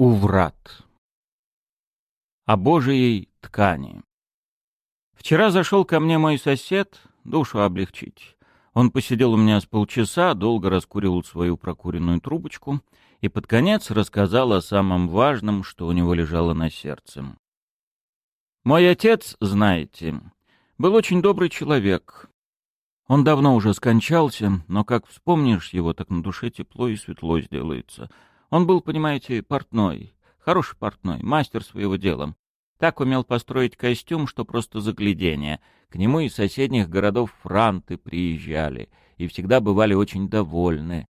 Уврат. О Божией ткани. Вчера зашел ко мне мой сосед, душу облегчить. Он посидел у меня с полчаса, долго раскуривал свою прокуренную трубочку и под конец рассказал о самом важном, что у него лежало на сердце. Мой отец, знаете, был очень добрый человек. Он давно уже скончался, но как вспомнишь его, так на душе тепло и светло сделается — он был, понимаете, портной, хороший портной, мастер своего дела. Так умел построить костюм, что просто заглядение. К нему из соседних городов франты приезжали и всегда бывали очень довольны.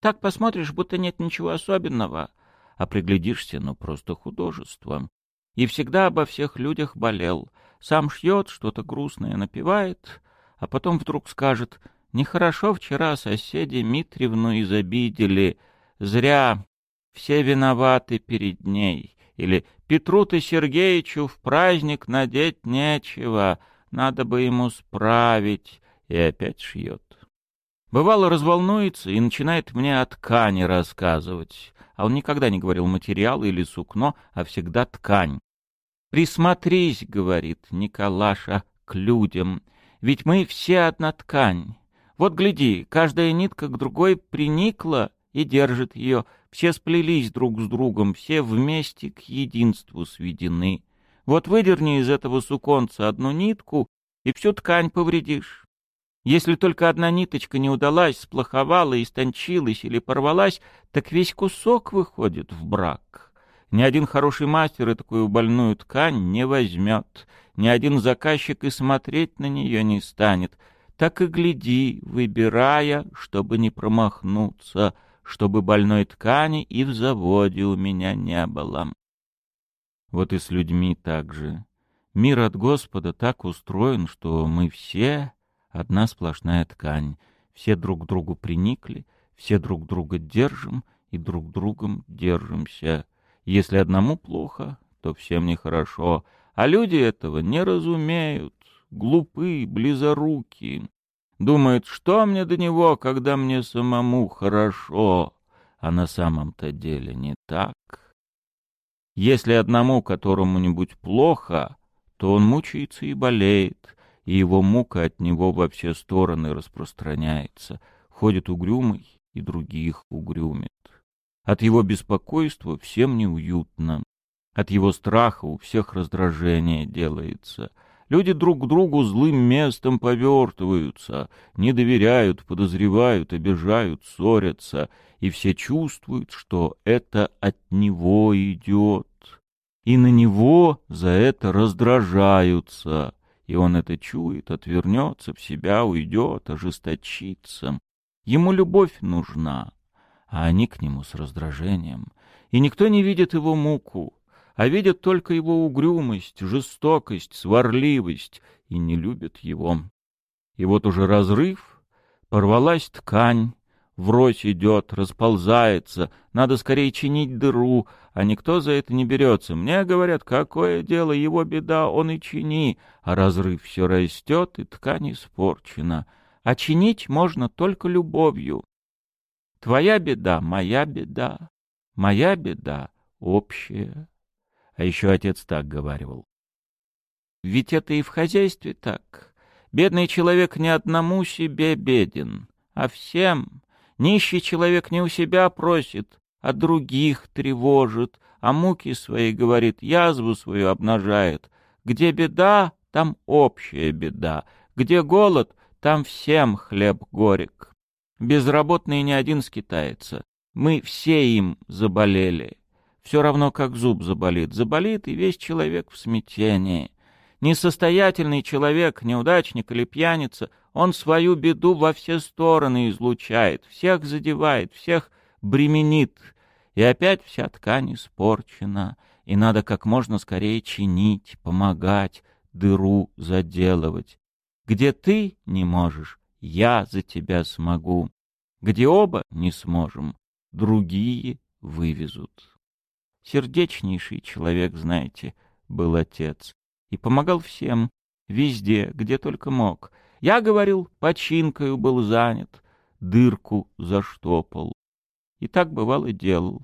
Так посмотришь, будто нет ничего особенного, а приглядишься, ну просто художество. И всегда обо всех людях болел. Сам шьет, что-то грустное напевает, а потом вдруг скажет, «Нехорошо вчера соседи Митревну изобидели, зря все виноваты перед ней. Или Петру-то Сергеичу в праздник надеть нечего, надо бы ему справить. И опять шьет. Бывало, разволнуется и начинает мне о ткани рассказывать. А он никогда не говорил материал или сукно, а всегда ткань. «Присмотрись», — говорит Николаша, — «к людям, ведь мы все одна ткань. Вот гляди, каждая нитка к другой приникла и держит ее, все сплелись друг с другом, все вместе к единству сведены. Вот выдерни из этого суконца одну нитку, и всю ткань повредишь. Если только одна ниточка не удалась, сплоховала, истончилась или порвалась, так весь кусок выходит в брак. Ни один хороший мастер и такую больную ткань не возьмет, ни один заказчик и смотреть на нее не станет. Так и гляди, выбирая, чтобы не промахнуться — чтобы больной ткани и в заводе у меня не было. Вот и с людьми так же. Мир от Господа так устроен, что мы все одна сплошная ткань, все друг другу приникли, все друг друга держим и друг другом держимся. Если одному плохо, то всем нехорошо, а люди этого не разумеют, глупы, близоруки. Думает, что мне до него, когда мне самому хорошо, а на самом-то деле не так. Если одному которому-нибудь плохо, то он мучается и болеет, и его мука от него во все стороны распространяется, ходит угрюмый и других угрюмит. От его беспокойства всем неуютно, от его страха у всех раздражение делается — Люди друг к другу злым местом повертываются, не доверяют, подозревают, обижают, ссорятся, и все чувствуют, что это от него идет. И на него за это раздражаются, и он это чует, отвернется в себя, уйдет, ожесточится. Ему любовь нужна, а они к нему с раздражением. И никто не видит его муку, а видят только его угрюмость, жестокость, сварливость и не любят его. И вот уже разрыв, порвалась ткань, врозь идет, расползается, надо скорее чинить дыру, а никто за это не берется. Мне говорят, какое дело, его беда, он и чини, а разрыв все растет, и ткань испорчена. А чинить можно только любовью. Твоя беда — моя беда, моя беда — общая. А еще отец так говаривал. Ведь это и в хозяйстве так. Бедный человек не одному себе беден, а всем. Нищий человек не у себя просит, а других тревожит, а муки свои, говорит, язву свою обнажает. Где беда, там общая беда. Где голод, там всем хлеб горек. Безработный не один скитается. Мы все им заболели. Все равно, как зуб заболит. Заболит, и весь человек в смятении. Несостоятельный человек, неудачник или пьяница, он свою беду во все стороны излучает, всех задевает, всех бременит. И опять вся ткань испорчена, и надо как можно скорее чинить, помогать, дыру заделывать. Где ты не можешь, я за тебя смогу. Где оба не сможем, другие вывезут. Сердечнейший человек, знаете, был отец. И помогал всем, везде, где только мог. Я, говорил, починкою был занят, дырку заштопал. И так бывало делал.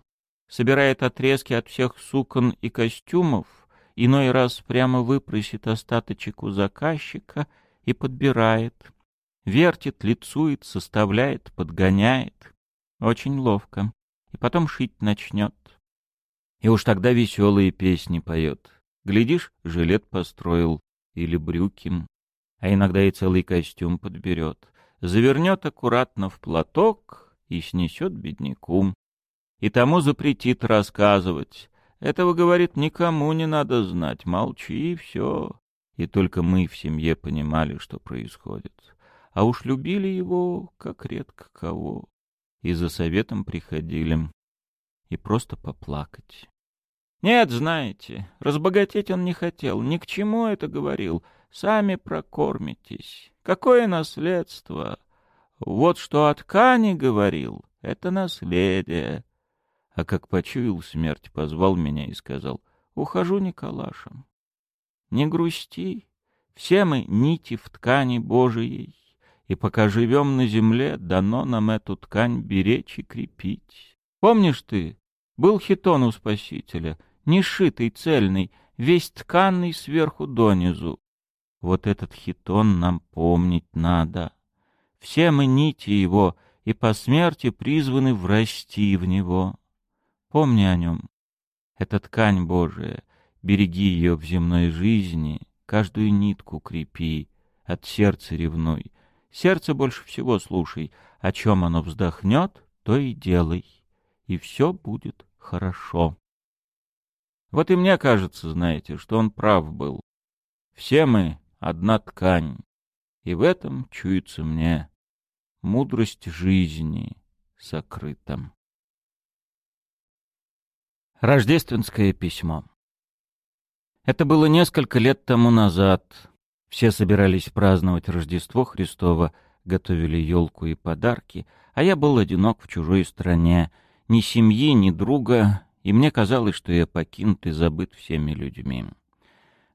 собирает отрезки от всех сукон и костюмов, иной раз прямо выпросит остаточек у заказчика и подбирает. Вертит, лицует, составляет, подгоняет. Очень ловко. И потом шить начнет. И уж тогда веселые песни поет. Глядишь, жилет построил или брюки, а иногда и целый костюм подберет. Завернет аккуратно в платок и снесет бедняку. И тому запретит рассказывать. Этого, говорит, никому не надо знать. Молчи, и все. И только мы в семье понимали, что происходит. А уж любили его, как редко кого. И за советом приходили. И просто поплакать. Нет, знаете, разбогатеть он не хотел, ни к чему это говорил. Сами прокормитесь. Какое наследство? Вот что о ткани говорил, это наследие. А как почуял смерть, позвал меня и сказал, ухожу Николашем. Не грусти, все мы нити в ткани Божией, и пока живем на земле, дано нам эту ткань беречь и крепить. Помнишь ты, был хитон у Спасителя, не шитый, цельный, весь тканный сверху донизу. Вот этот хитон нам помнить надо. Все мы нити его, и по смерти призваны врасти в него. Помни о нем. Это ткань Божия, береги ее в земной жизни, каждую нитку крепи, от сердца ревной. Сердце больше всего слушай, о чем оно вздохнет, то и делай, и все будет хорошо. Вот и мне кажется, знаете, что он прав был. Все мы одна ткань, и в этом чуется мне мудрость жизни сокрыта. Рождественское письмо Это было несколько лет тому назад. Все собирались праздновать Рождество Христово, готовили елку и подарки, а я был одинок в чужой стране, ни семьи, ни друга, и мне казалось, что я покинут и забыт всеми людьми.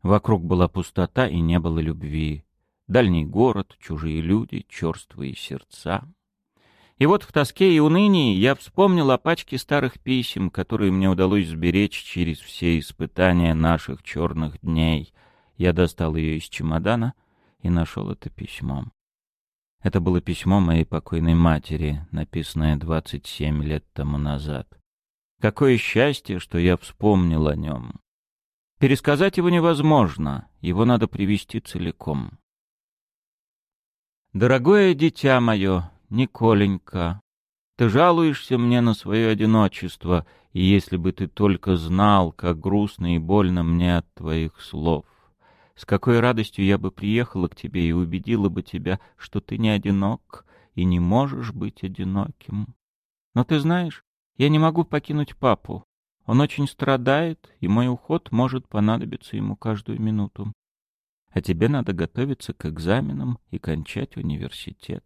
Вокруг была пустота и не было любви. Дальний город, чужие люди, черствые сердца. И вот в тоске и унынии я вспомнил о пачке старых писем, которые мне удалось сберечь через все испытания наших черных дней. Я достал ее из чемодана и нашел это письмо. Это было письмо моей покойной матери, написанное двадцать семь лет тому назад. Какое счастье, что я вспомнил о нем. Пересказать его невозможно, его надо привести целиком. Дорогое дитя мое, Николенька, ты жалуешься мне на свое одиночество, и если бы ты только знал, как грустно и больно мне от твоих слов. С какой радостью я бы приехала к тебе и убедила бы тебя, что ты не одинок и не можешь быть одиноким. Но ты знаешь, я не могу покинуть папу. Он очень страдает, и мой уход может понадобиться ему каждую минуту. А тебе надо готовиться к экзаменам и кончать университет.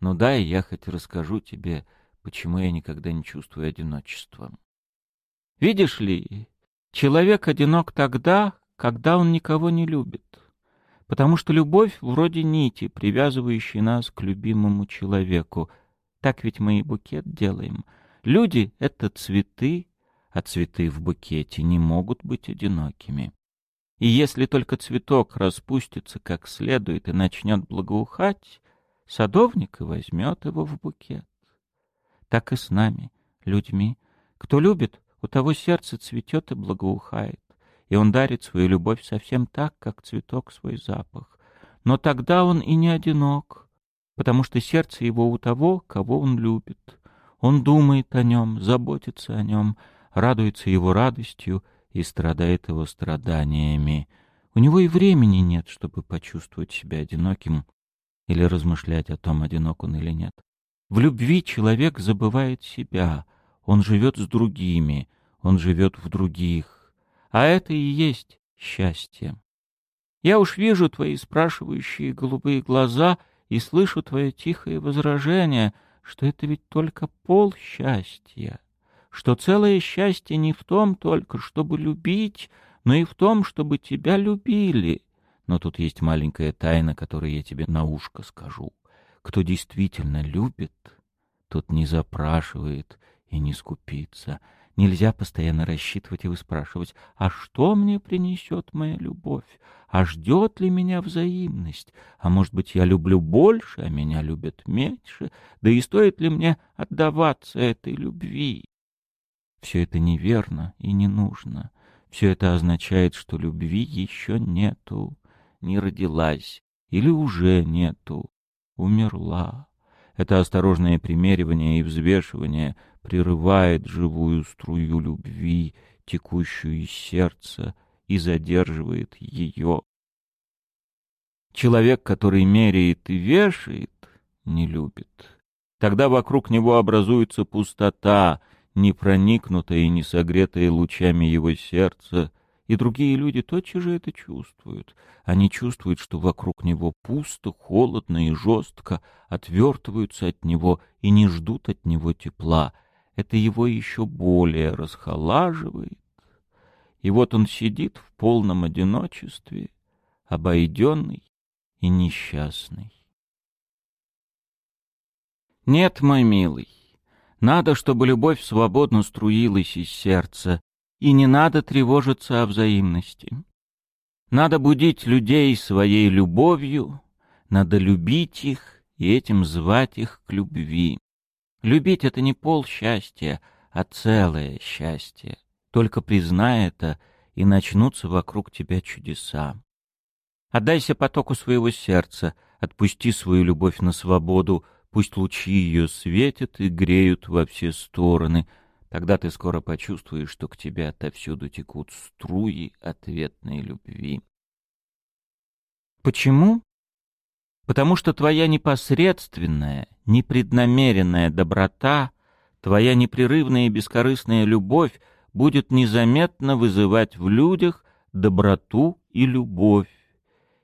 Ну да, и я хоть расскажу тебе, почему я никогда не чувствую одиночества. Видишь ли, человек одинок тогда, когда он никого не любит. Потому что любовь вроде нити, привязывающей нас к любимому человеку. Так ведь мы и букет делаем — Люди — это цветы, а цветы в букете не могут быть одинокими. И если только цветок распустится как следует и начнет благоухать, садовник и возьмет его в букет. Так и с нами, людьми. Кто любит, у того сердце цветет и благоухает, и он дарит свою любовь совсем так, как цветок свой запах. Но тогда он и не одинок, потому что сердце его у того, кого он любит. Он думает о нем, заботится о нем, радуется его радостью и страдает его страданиями. У него и времени нет, чтобы почувствовать себя одиноким или размышлять о том, одинок он или нет. В любви человек забывает себя, он живет с другими, он живет в других. А это и есть счастье. Я уж вижу твои спрашивающие голубые глаза и слышу твое тихое возражение — что это ведь только пол счастья, что целое счастье не в том только, чтобы любить, но и в том, чтобы тебя любили. Но тут есть маленькая тайна, которую я тебе на ушко скажу. Кто действительно любит, тот не запрашивает и не скупится, Нельзя постоянно рассчитывать и выспрашивать, а что мне принесет моя любовь? А ждет ли меня взаимность? А может быть, я люблю больше, а меня любят меньше? Да и стоит ли мне отдаваться этой любви? Все это неверно и не нужно. Все это означает, что любви еще нету, не родилась или уже нету, умерла. Это осторожное примеривание и взвешивание прерывает живую струю любви, текущую из сердца, и задерживает ее. Человек, который меряет и вешает, не любит. Тогда вокруг него образуется пустота, не проникнутая и не согретая лучами его сердца, и другие люди тотчас же это чувствуют. Они чувствуют, что вокруг него пусто, холодно и жестко, отвертываются от него и не ждут от него тепла. Это его еще более расхолаживает. И вот он сидит в полном одиночестве, обойденный и несчастный. Нет, мой милый, надо, чтобы любовь свободно струилась из сердца, и не надо тревожиться о взаимности. Надо будить людей своей любовью, надо любить их и этим звать их к любви. Любить — это не пол счастья, а целое счастье. Только признай это, и начнутся вокруг тебя чудеса. Отдайся потоку своего сердца, отпусти свою любовь на свободу, пусть лучи ее светят и греют во все стороны — Тогда ты скоро почувствуешь, что к тебе отовсюду текут струи ответной любви. Почему? Потому что твоя непосредственная, непреднамеренная доброта, твоя непрерывная и бескорыстная любовь будет незаметно вызывать в людях доброту и любовь.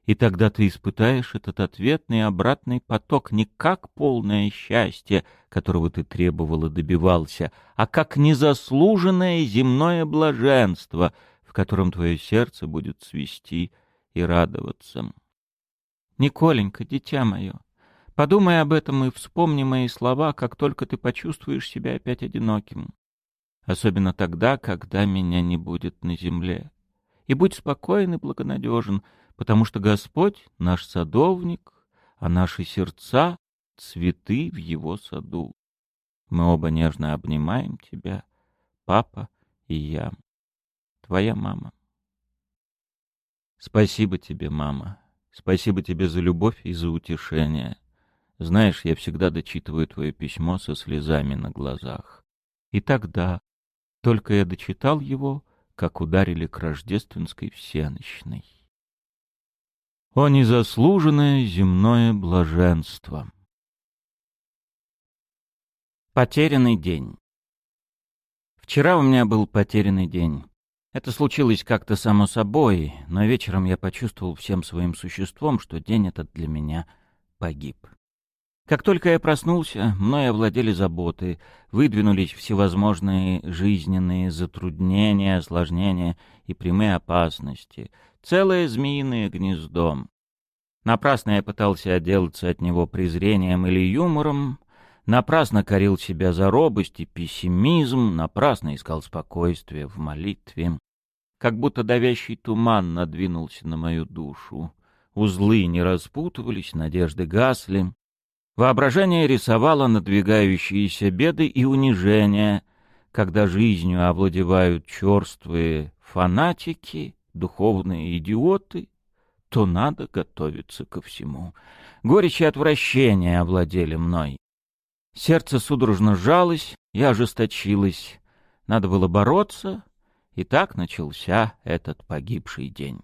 И тогда ты испытаешь этот ответный обратный поток не как полное счастье, которого ты требовал и добивался, а как незаслуженное земное блаженство, в котором твое сердце будет свести и радоваться. Николенька, дитя мое, подумай об этом и вспомни мои слова, как только ты почувствуешь себя опять одиноким. Особенно тогда, когда меня не будет на земле. И будь спокоен и благонадежен — потому что Господь — наш садовник, а наши сердца — цветы в его саду. Мы оба нежно обнимаем тебя, папа и я, твоя мама. Спасибо тебе, мама. Спасибо тебе за любовь и за утешение. Знаешь, я всегда дочитываю твое письмо со слезами на глазах. И тогда, только я дочитал его, как ударили к рождественской всеночной. О незаслуженное земное блаженство! Потерянный день Вчера у меня был потерянный день. Это случилось как-то само собой, но вечером я почувствовал всем своим существом, что день этот для меня погиб. Как только я проснулся, мной овладели заботы, выдвинулись всевозможные жизненные затруднения, осложнения и прямые опасности — Целое змеиное гнездо. Напрасно я пытался отделаться от него презрением или юмором, напрасно корил себя за робость и пессимизм, напрасно искал спокойствия в молитве. Как будто давящий туман надвинулся на мою душу. Узлы не распутывались, надежды гасли. Воображение рисовало надвигающиеся беды и унижения, когда жизнью овладевают черствые фанатики, духовные идиоты, то надо готовиться ко всему. Горечь и отвращение овладели мной. Сердце судорожно сжалось, я ожесточилась. Надо было бороться, и так начался этот погибший день.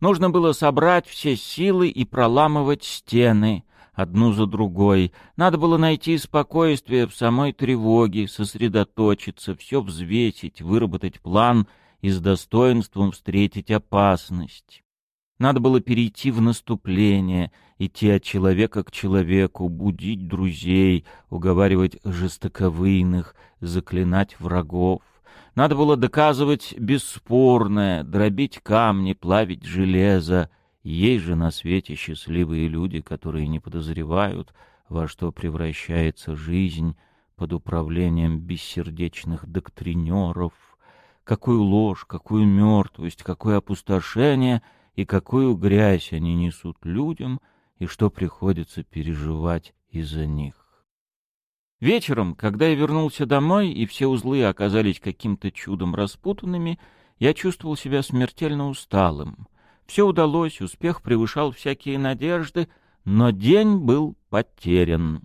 Нужно было собрать все силы и проламывать стены, одну за другой. Надо было найти спокойствие в самой тревоге, сосредоточиться, все взвесить, выработать план — и с достоинством встретить опасность. Надо было перейти в наступление, идти от человека к человеку, будить друзей, уговаривать жестоковыйных, заклинать врагов. Надо было доказывать бесспорное, дробить камни, плавить железо. Есть же на свете счастливые люди, которые не подозревают, во что превращается жизнь, под управлением бессердечных доктринеров, какую ложь, какую мертвость, какое опустошение и какую грязь они несут людям, и что приходится переживать из-за них. Вечером, когда я вернулся домой, и все узлы оказались каким-то чудом распутанными, я чувствовал себя смертельно усталым. Все удалось, успех превышал всякие надежды, но день был потерян.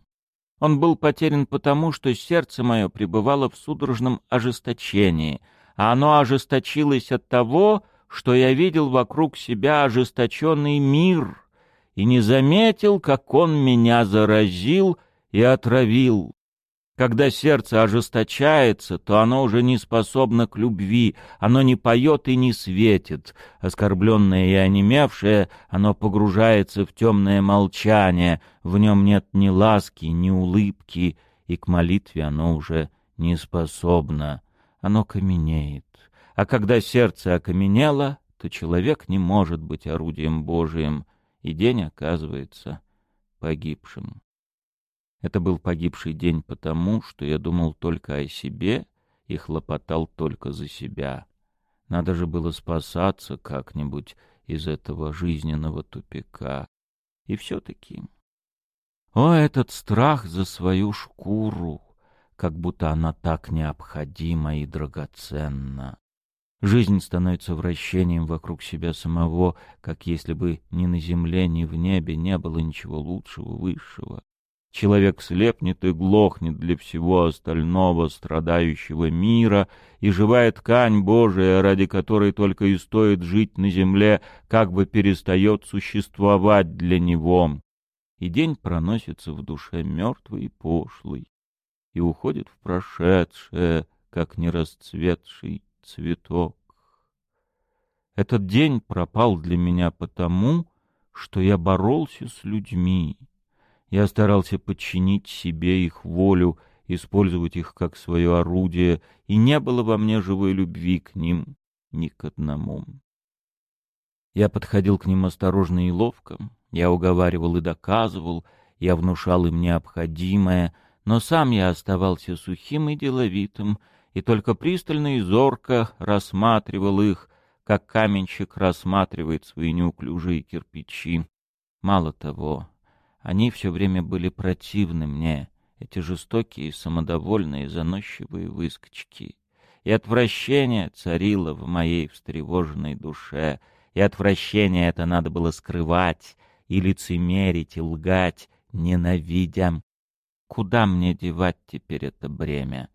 Он был потерян потому, что сердце мое пребывало в судорожном ожесточении, а оно ожесточилось от того, что я видел вокруг себя ожесточенный мир и не заметил, как он меня заразил и отравил. Когда сердце ожесточается, то оно уже не способно к любви, оно не поет и не светит. Оскорбленное и онемевшее, оно погружается в темное молчание, в нем нет ни ласки, ни улыбки, и к молитве оно уже не способно. Оно каменеет. А когда сердце окаменело, то человек не может быть орудием Божиим, и день оказывается погибшим. Это был погибший день потому, что я думал только о себе и хлопотал только за себя. Надо же было спасаться как-нибудь из этого жизненного тупика. И все-таки... О, этот страх за свою шкуру! Как будто она так необходима и драгоценна. Жизнь становится вращением вокруг себя самого, как если бы ни на земле, ни в небе не было ничего лучшего, высшего. Человек слепнет и глохнет для всего остального страдающего мира, и живая ткань Божия, ради которой только и стоит жить на земле, как бы перестает существовать для него. И день проносится в душе мертвый и пошлый, и уходит в прошедшее, как нерасцветший цветок. Этот день пропал для меня потому, что я боролся с людьми, я старался подчинить себе их волю, использовать их как свое орудие, и не было во мне живой любви к ним ни к одному. Я подходил к ним осторожно и ловко, я уговаривал и доказывал, я внушал им необходимое, но сам я оставался сухим и деловитым, и только пристально и зорко рассматривал их, как каменщик рассматривает свои неуклюжие кирпичи. Мало того, они все время были противны мне, эти жестокие, самодовольные, заносчивые выскочки. И отвращение царило в моей встревоженной душе, и отвращение это надо было скрывать, и лицемерить, и лгать, ненавидя. Куда мне девать теперь это бремя?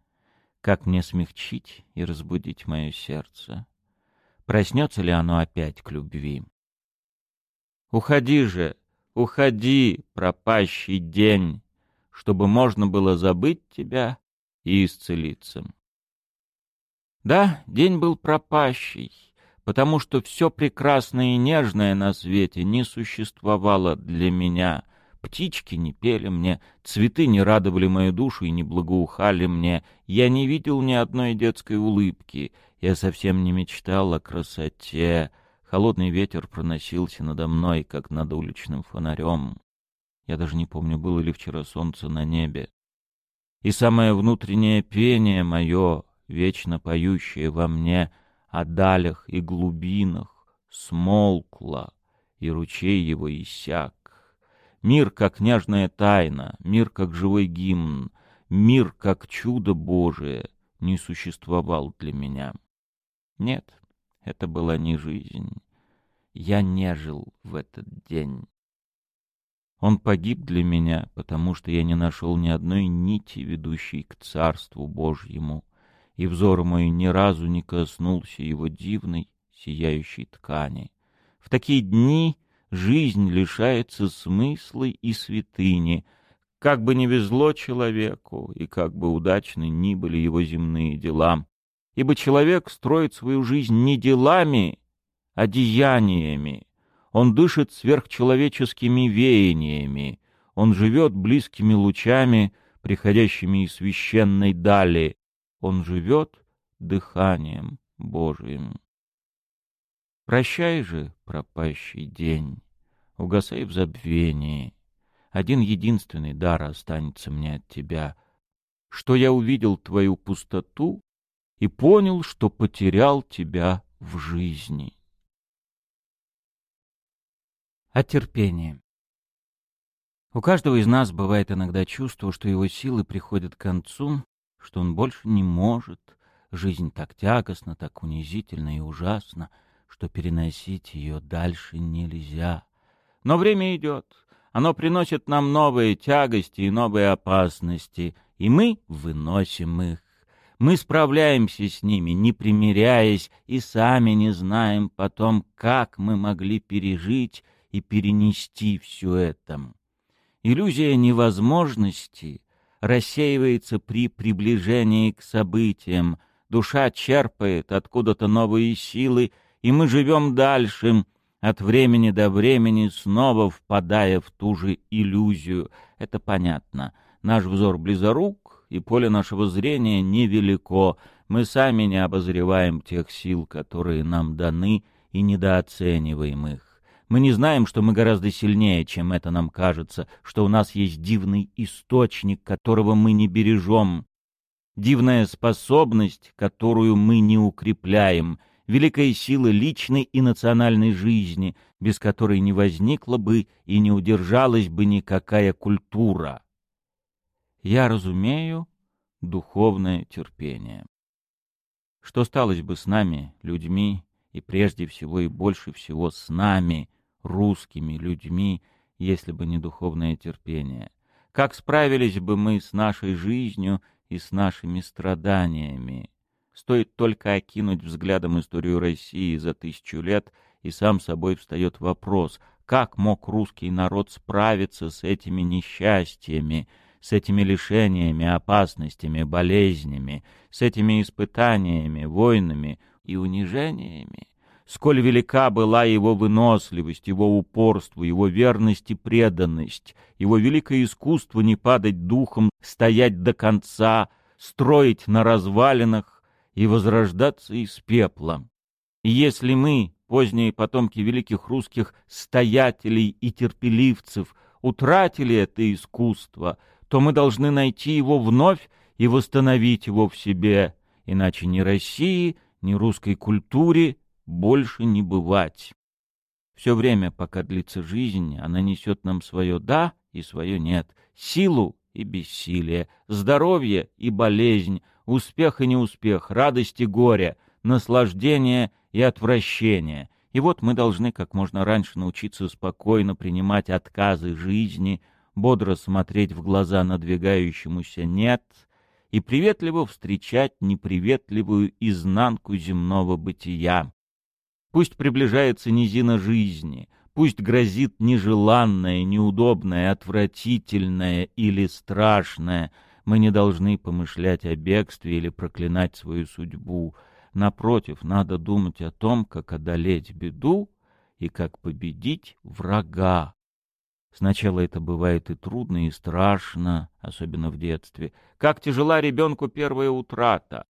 Как мне смягчить и разбудить мое сердце? Проснется ли оно опять к любви? «Уходи же!» Уходи, пропащий день, чтобы можно было забыть тебя и исцелиться. Да, день был пропащий, потому что все прекрасное и нежное на свете не существовало для меня. Птички не пели мне, цветы не радовали мою душу и не благоухали мне. Я не видел ни одной детской улыбки. Я совсем не мечтал о красоте, Холодный ветер проносился надо мной, как над уличным фонарем. Я даже не помню, было ли вчера солнце на небе. И самое внутреннее пение мое, вечно поющее во мне о далях и глубинах, смолкло, и ручей его иссяк. Мир, как нежная тайна, мир, как живой гимн, мир, как чудо Божие, не существовал для меня. Нет, это была не жизнь. Я не жил в этот день. Он погиб для меня, потому что я не нашел ни одной нити, ведущей к Царству Божьему, и взор мой ни разу не коснулся его дивной, сияющей ткани. В такие дни жизнь лишается смысла и святыни, как бы ни везло человеку, и как бы удачны ни были его земные дела ибо человек строит свою жизнь не делами, а деяниями. Он дышит сверхчеловеческими веяниями, он живет близкими лучами, приходящими из священной дали, он живет дыханием Божиим. Прощай же, пропащий день, угасай в забвении. Один единственный дар останется мне от тебя что я увидел твою пустоту и понял, что потерял тебя в жизни. О терпении. У каждого из нас бывает иногда чувство, что его силы приходят к концу, что он больше не может. Жизнь так тягостна, так унизительна и ужасна, что переносить ее дальше нельзя. Но время идет. Оно приносит нам новые тягости и новые опасности, и мы выносим их. Мы справляемся с ними, не примиряясь, и сами не знаем потом, как мы могли пережить и перенести все это. Иллюзия невозможности рассеивается при приближении к событиям, душа черпает откуда-то новые силы, и мы живем дальше, от времени до времени, снова впадая в ту же иллюзию. Это понятно. Наш взор близорук, и поле нашего зрения невелико. Мы сами не обозреваем тех сил, которые нам даны, и недооцениваем их. Мы не знаем, что мы гораздо сильнее, чем это нам кажется, что у нас есть дивный источник, которого мы не бережем, дивная способность, которую мы не укрепляем, великая сила личной и национальной жизни, без которой не возникла бы и не удержалась бы никакая культура. Я разумею духовное терпение. Что сталось бы с нами, людьми, и прежде всего и больше всего с нами, русскими людьми, если бы не духовное терпение? Как справились бы мы с нашей жизнью и с нашими страданиями? Стоит только окинуть взглядом историю России за тысячу лет, и сам собой встает вопрос, как мог русский народ справиться с этими несчастьями, с этими лишениями, опасностями, болезнями, с этими испытаниями, войнами и унижениями? сколь велика была его выносливость, его упорство, его верность и преданность, его великое искусство не падать духом, стоять до конца, строить на развалинах и возрождаться из пепла. И если мы, поздние потомки великих русских стоятелей и терпеливцев, утратили это искусство, то мы должны найти его вновь и восстановить его в себе, иначе ни России, ни русской культуре больше не бывать. Все время, пока длится жизнь, она несет нам свое «да» и свое «нет», силу и бессилие, здоровье и болезнь, успех и неуспех, радость и горе, наслаждение и отвращение. И вот мы должны как можно раньше научиться спокойно принимать отказы жизни, бодро смотреть в глаза надвигающемуся «нет» и приветливо встречать неприветливую изнанку земного бытия. Пусть приближается низина жизни, пусть грозит нежеланное, неудобное, отвратительное или страшное, мы не должны помышлять о бегстве или проклинать свою судьбу. Напротив, надо думать о том, как одолеть беду и как победить врага. Сначала это бывает и трудно, и страшно, особенно в детстве. Как тяжела ребенку первая утрата,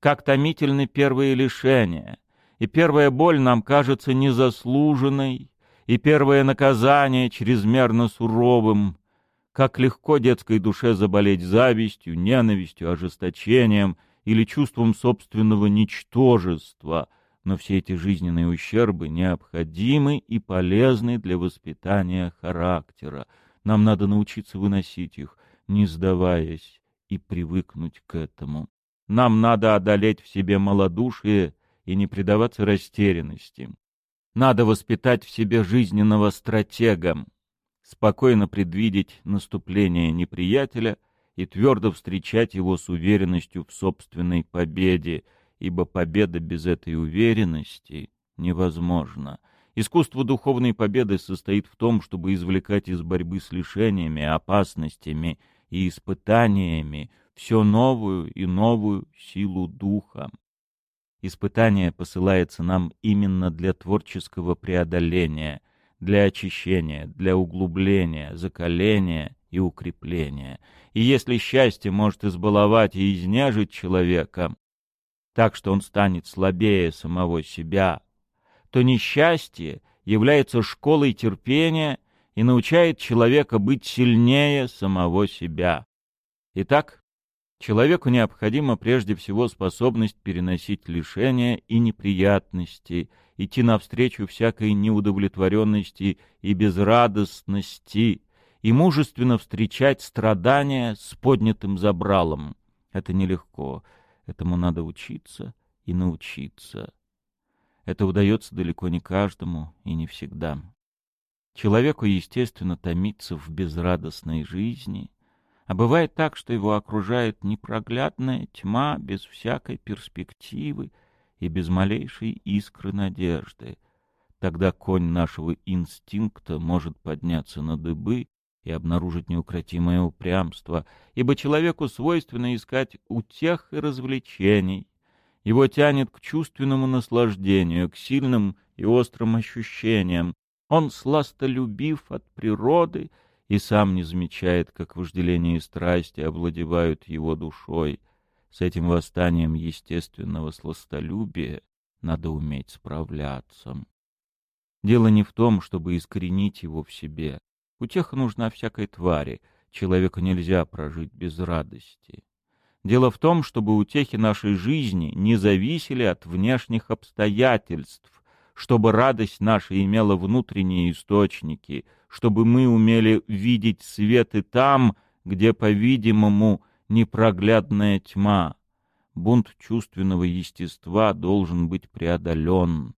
как томительны первые лишения — и первая боль нам кажется незаслуженной, и первое наказание чрезмерно суровым. Как легко детской душе заболеть завистью, ненавистью, ожесточением или чувством собственного ничтожества, но все эти жизненные ущербы необходимы и полезны для воспитания характера. Нам надо научиться выносить их, не сдаваясь, и привыкнуть к этому. Нам надо одолеть в себе малодушие и не предаваться растерянности. Надо воспитать в себе жизненного стратега, спокойно предвидеть наступление неприятеля и твердо встречать его с уверенностью в собственной победе, ибо победа без этой уверенности невозможна. Искусство духовной победы состоит в том, чтобы извлекать из борьбы с лишениями, опасностями и испытаниями все новую и новую силу духа. Испытание посылается нам именно для творческого преодоления, для очищения, для углубления, закаления и укрепления. И если счастье может избаловать и изнежить человека, так что он станет слабее самого себя, то несчастье является школой терпения и научает человека быть сильнее самого себя. Итак, Человеку необходима прежде всего способность переносить лишения и неприятности, идти навстречу всякой неудовлетворенности и безрадостности, и мужественно встречать страдания с поднятым забралом. Это нелегко, этому надо учиться и научиться. Это удается далеко не каждому и не всегда. Человеку, естественно, томиться в безрадостной жизни, а бывает так, что его окружает непроглядная тьма без всякой перспективы и без малейшей искры надежды. Тогда конь нашего инстинкта может подняться на дыбы и обнаружить неукротимое упрямство, ибо человеку свойственно искать утех и развлечений. Его тянет к чувственному наслаждению, к сильным и острым ощущениям. Он сластолюбив от природы — и сам не замечает, как вожделение и страсти овладевают его душой. С этим восстанием естественного сластолюбия надо уметь справляться. Дело не в том, чтобы искоренить его в себе. Утеха нужна всякой твари, человеку нельзя прожить без радости. Дело в том, чтобы утехи нашей жизни не зависели от внешних обстоятельств, чтобы радость наша имела внутренние источники, чтобы мы умели видеть свет и там, где, по-видимому, непроглядная тьма. Бунт чувственного естества должен быть преодолен,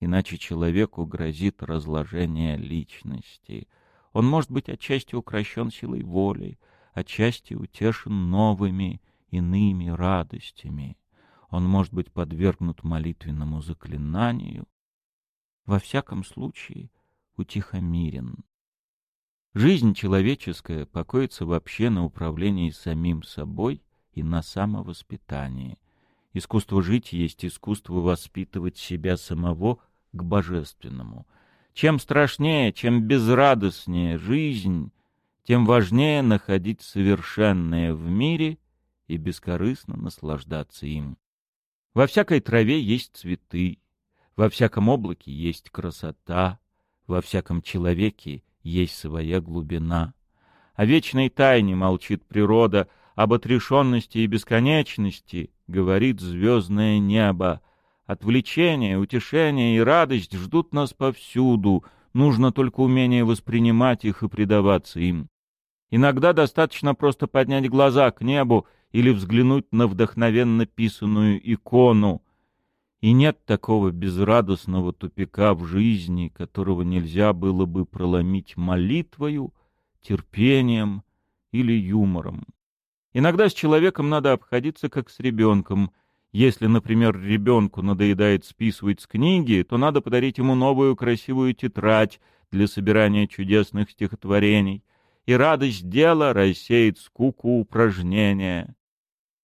иначе человеку грозит разложение личности. Он может быть отчасти укращен силой воли, отчасти утешен новыми, иными радостями. Он может быть подвергнут молитвенному заклинанию, во всяком случае утихомирен. Жизнь человеческая покоится вообще на управлении самим собой и на самовоспитании. Искусство жить есть искусство воспитывать себя самого к божественному. Чем страшнее, чем безрадостнее жизнь, тем важнее находить совершенное в мире и бескорыстно наслаждаться им. Во всякой траве есть цветы, во всяком облаке есть красота, во всяком человеке есть своя глубина. О вечной тайне молчит природа, об отрешенности и бесконечности говорит звездное небо. Отвлечение, утешение и радость ждут нас повсюду, нужно только умение воспринимать их и предаваться им. Иногда достаточно просто поднять глаза к небу или взглянуть на вдохновенно писанную икону — и нет такого безрадостного тупика в жизни, которого нельзя было бы проломить молитвою, терпением или юмором. Иногда с человеком надо обходиться как с ребенком. Если, например, ребенку надоедает списывать с книги, то надо подарить ему новую красивую тетрадь для собирания чудесных стихотворений. И радость дела рассеет скуку упражнения.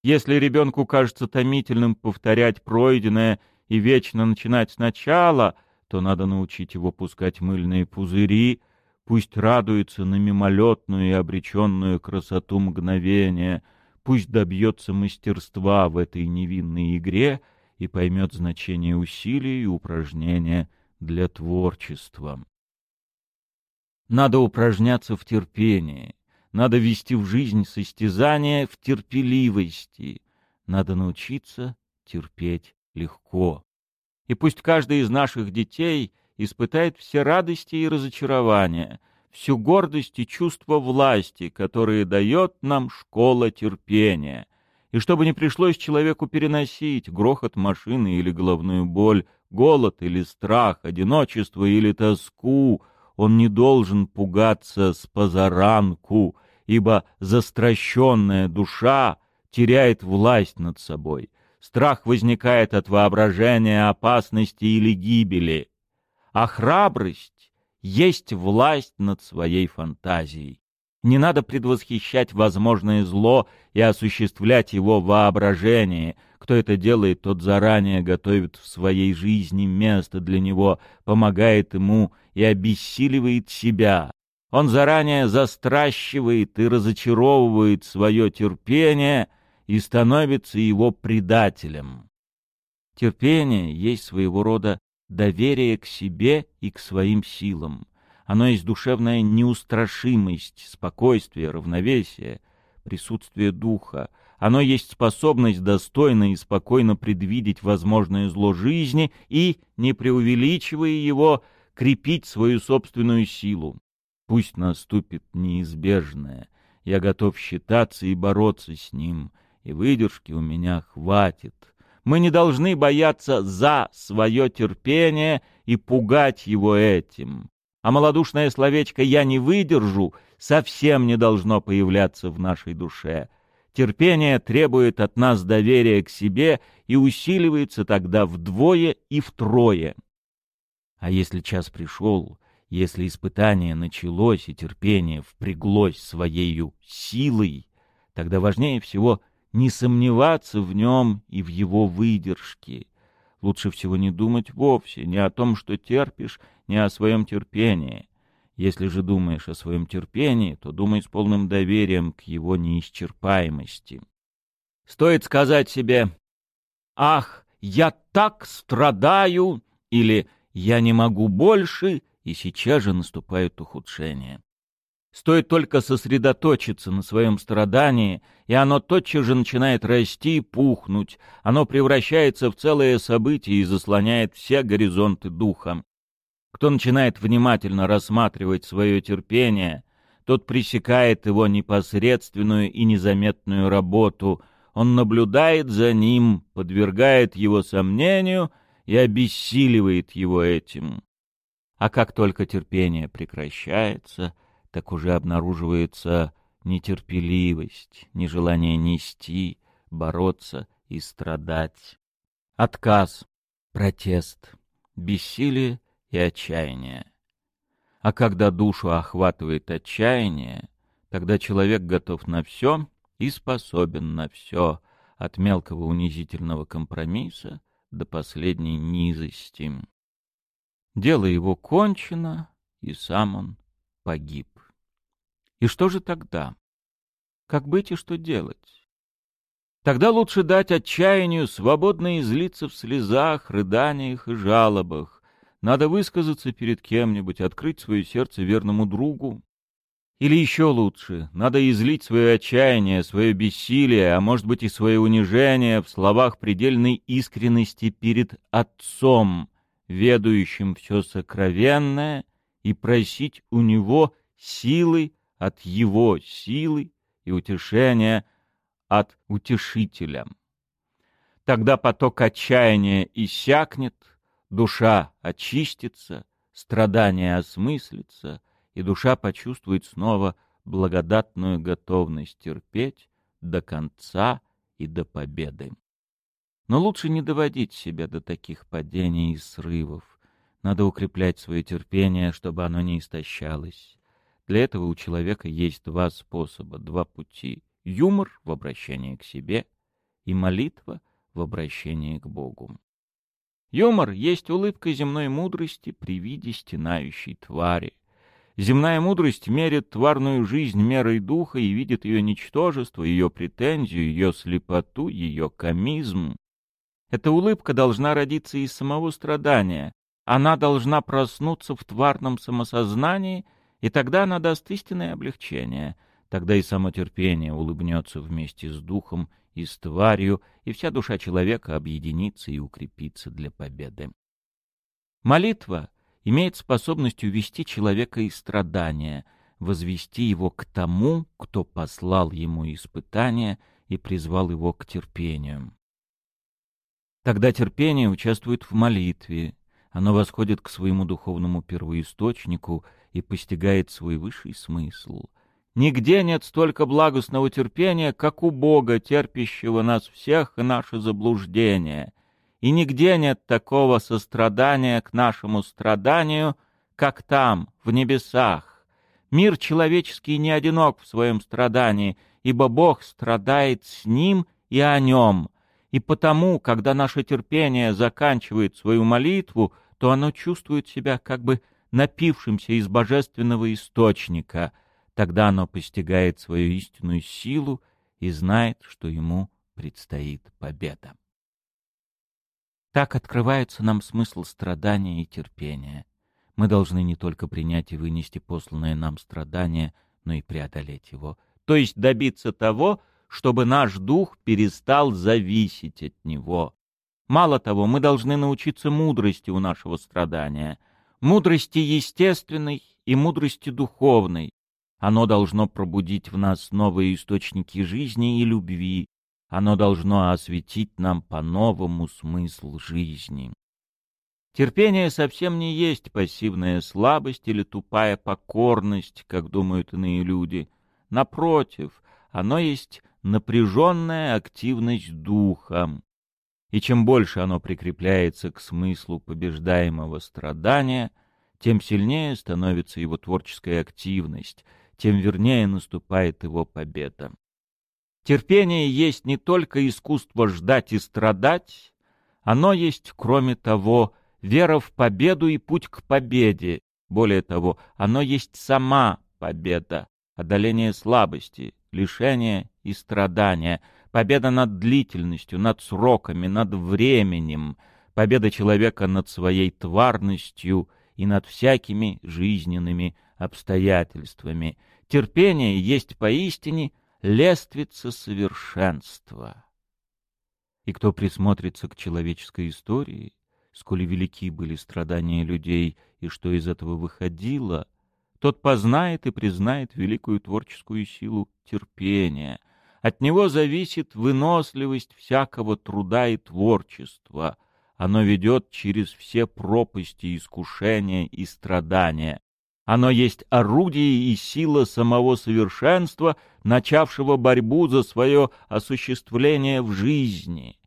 Если ребенку кажется томительным повторять пройденное и вечно начинать сначала, то надо научить его пускать мыльные пузыри, пусть радуется на мимолетную и обреченную красоту мгновения, пусть добьется мастерства в этой невинной игре и поймет значение усилий и упражнения для творчества. Надо упражняться в терпении, надо вести в жизнь состязания в терпеливости. Надо научиться терпеть легко. И пусть каждый из наших детей испытает все радости и разочарования, всю гордость и чувство власти, которые дает нам школа терпения. И чтобы не пришлось человеку переносить грохот машины или головную боль, голод или страх, одиночество или тоску — он не должен пугаться с позаранку, ибо застращенная душа теряет власть над собой. Страх возникает от воображения опасности или гибели, а храбрость есть власть над своей фантазией. Не надо предвосхищать возможное зло и осуществлять его воображение. Кто это делает, тот заранее готовит в своей жизни место для него, помогает ему и обессиливает себя. Он заранее застращивает и разочаровывает свое терпение и становится его предателем. Терпение есть своего рода доверие к себе и к своим силам. Оно есть душевная неустрашимость, спокойствие, равновесие, присутствие духа. Оно есть способность достойно и спокойно предвидеть возможное зло жизни и, не преувеличивая его, крепить свою собственную силу. Пусть наступит неизбежное. Я готов считаться и бороться с ним, и выдержки у меня хватит. Мы не должны бояться за свое терпение и пугать его этим. А малодушное словечко «я не выдержу» совсем не должно появляться в нашей душе. Терпение требует от нас доверия к себе и усиливается тогда вдвое и втрое. А если час пришел, если испытание началось и терпение впряглось своею силой, тогда важнее всего не сомневаться в нем и в его выдержке. Лучше всего не думать вовсе ни о том, что терпишь, ни о своем терпении. Если же думаешь о своем терпении, то думай с полным доверием к его неисчерпаемости. Стоит сказать себе «Ах, я так страдаю!» или «Я не могу больше!» И сейчас же наступает ухудшение. Стоит только сосредоточиться на своем страдании, и оно тотчас же начинает расти и пухнуть, оно превращается в целое событие и заслоняет все горизонты духа. Кто начинает внимательно рассматривать свое терпение, тот пресекает его непосредственную и незаметную работу, он наблюдает за ним, подвергает его сомнению и обессиливает его этим. А как только терпение прекращается, так уже обнаруживается нетерпеливость, нежелание нести, бороться и страдать. Отказ, протест, бессилие и отчаяние. А когда душу охватывает отчаяние, тогда человек готов на все и способен на все, от мелкого унизительного компромисса до последней низости. Дело его кончено, и сам он погиб. И что же тогда? Как быть и что делать? Тогда лучше дать отчаянию свободно излиться в слезах, рыданиях и жалобах, надо высказаться перед кем-нибудь, открыть свое сердце верному другу. Или еще лучше, надо излить свое отчаяние, свое бессилие, а может быть и свое унижение в словах предельной искренности перед Отцом, ведающим все сокровенное, и просить у Него силы от Его силы и утешения от Утешителя. Тогда поток отчаяния иссякнет, душа очистится, страдание осмыслится, и душа почувствует снова благодатную готовность терпеть до конца и до победы. Но лучше не доводить себя до таких падений и срывов. Надо укреплять свое терпение, чтобы оно не истощалось. Для этого у человека есть два способа, два пути. Юмор в обращении к себе и молитва в обращении к Богу. Юмор есть улыбка земной мудрости при виде стенающей твари. Земная мудрость мерит тварную жизнь мерой духа и видит ее ничтожество, ее претензию, ее слепоту, ее комизм. Эта улыбка должна родиться из самого страдания. Она должна проснуться в тварном самосознании, и тогда она даст истинное облегчение. Тогда и само терпение улыбнется вместе с духом и с тварью, и вся душа человека объединится и укрепится для победы. Молитва имеет способность увести человека из страдания, возвести его к тому, кто послал ему испытания и призвал его к терпению. Тогда терпение участвует в молитве, оно восходит к своему духовному первоисточнику и постигает свой высший смысл — Нигде нет столько благостного терпения, как у Бога, терпящего нас всех и наше заблуждение. И нигде нет такого сострадания к нашему страданию, как там, в небесах. Мир человеческий не одинок в своем страдании, ибо Бог страдает с ним и о нем. И потому, когда наше терпение заканчивает свою молитву, то оно чувствует себя как бы напившимся из божественного источника — Тогда оно постигает свою истинную силу и знает, что ему предстоит победа. Так открывается нам смысл страдания и терпения. Мы должны не только принять и вынести посланное нам страдание, но и преодолеть его, то есть добиться того, чтобы наш дух перестал зависеть от него. Мало того, мы должны научиться мудрости у нашего страдания, мудрости естественной и мудрости духовной. Оно должно пробудить в нас новые источники жизни и любви. Оно должно осветить нам по-новому смысл жизни. Терпение совсем не есть пассивная слабость или тупая покорность, как думают иные люди. Напротив, оно есть напряженная активность духа. И чем больше оно прикрепляется к смыслу побеждаемого страдания, тем сильнее становится его творческая активность, тем вернее наступает его победа. Терпение есть не только искусство ждать и страдать, оно есть, кроме того, вера в победу и путь к победе. Более того, оно есть сама победа, одоление слабости, лишение и страдания, победа над длительностью, над сроками, над временем, победа человека над своей тварностью и над всякими жизненными обстоятельствами. Терпение есть поистине лествица совершенства. И кто присмотрится к человеческой истории, сколь велики были страдания людей и что из этого выходило, тот познает и признает великую творческую силу терпения. От него зависит выносливость всякого труда и творчества. Оно ведет через все пропасти искушения и страдания. Оно есть орудие и сила самого совершенства, начавшего борьбу за свое осуществление в жизни.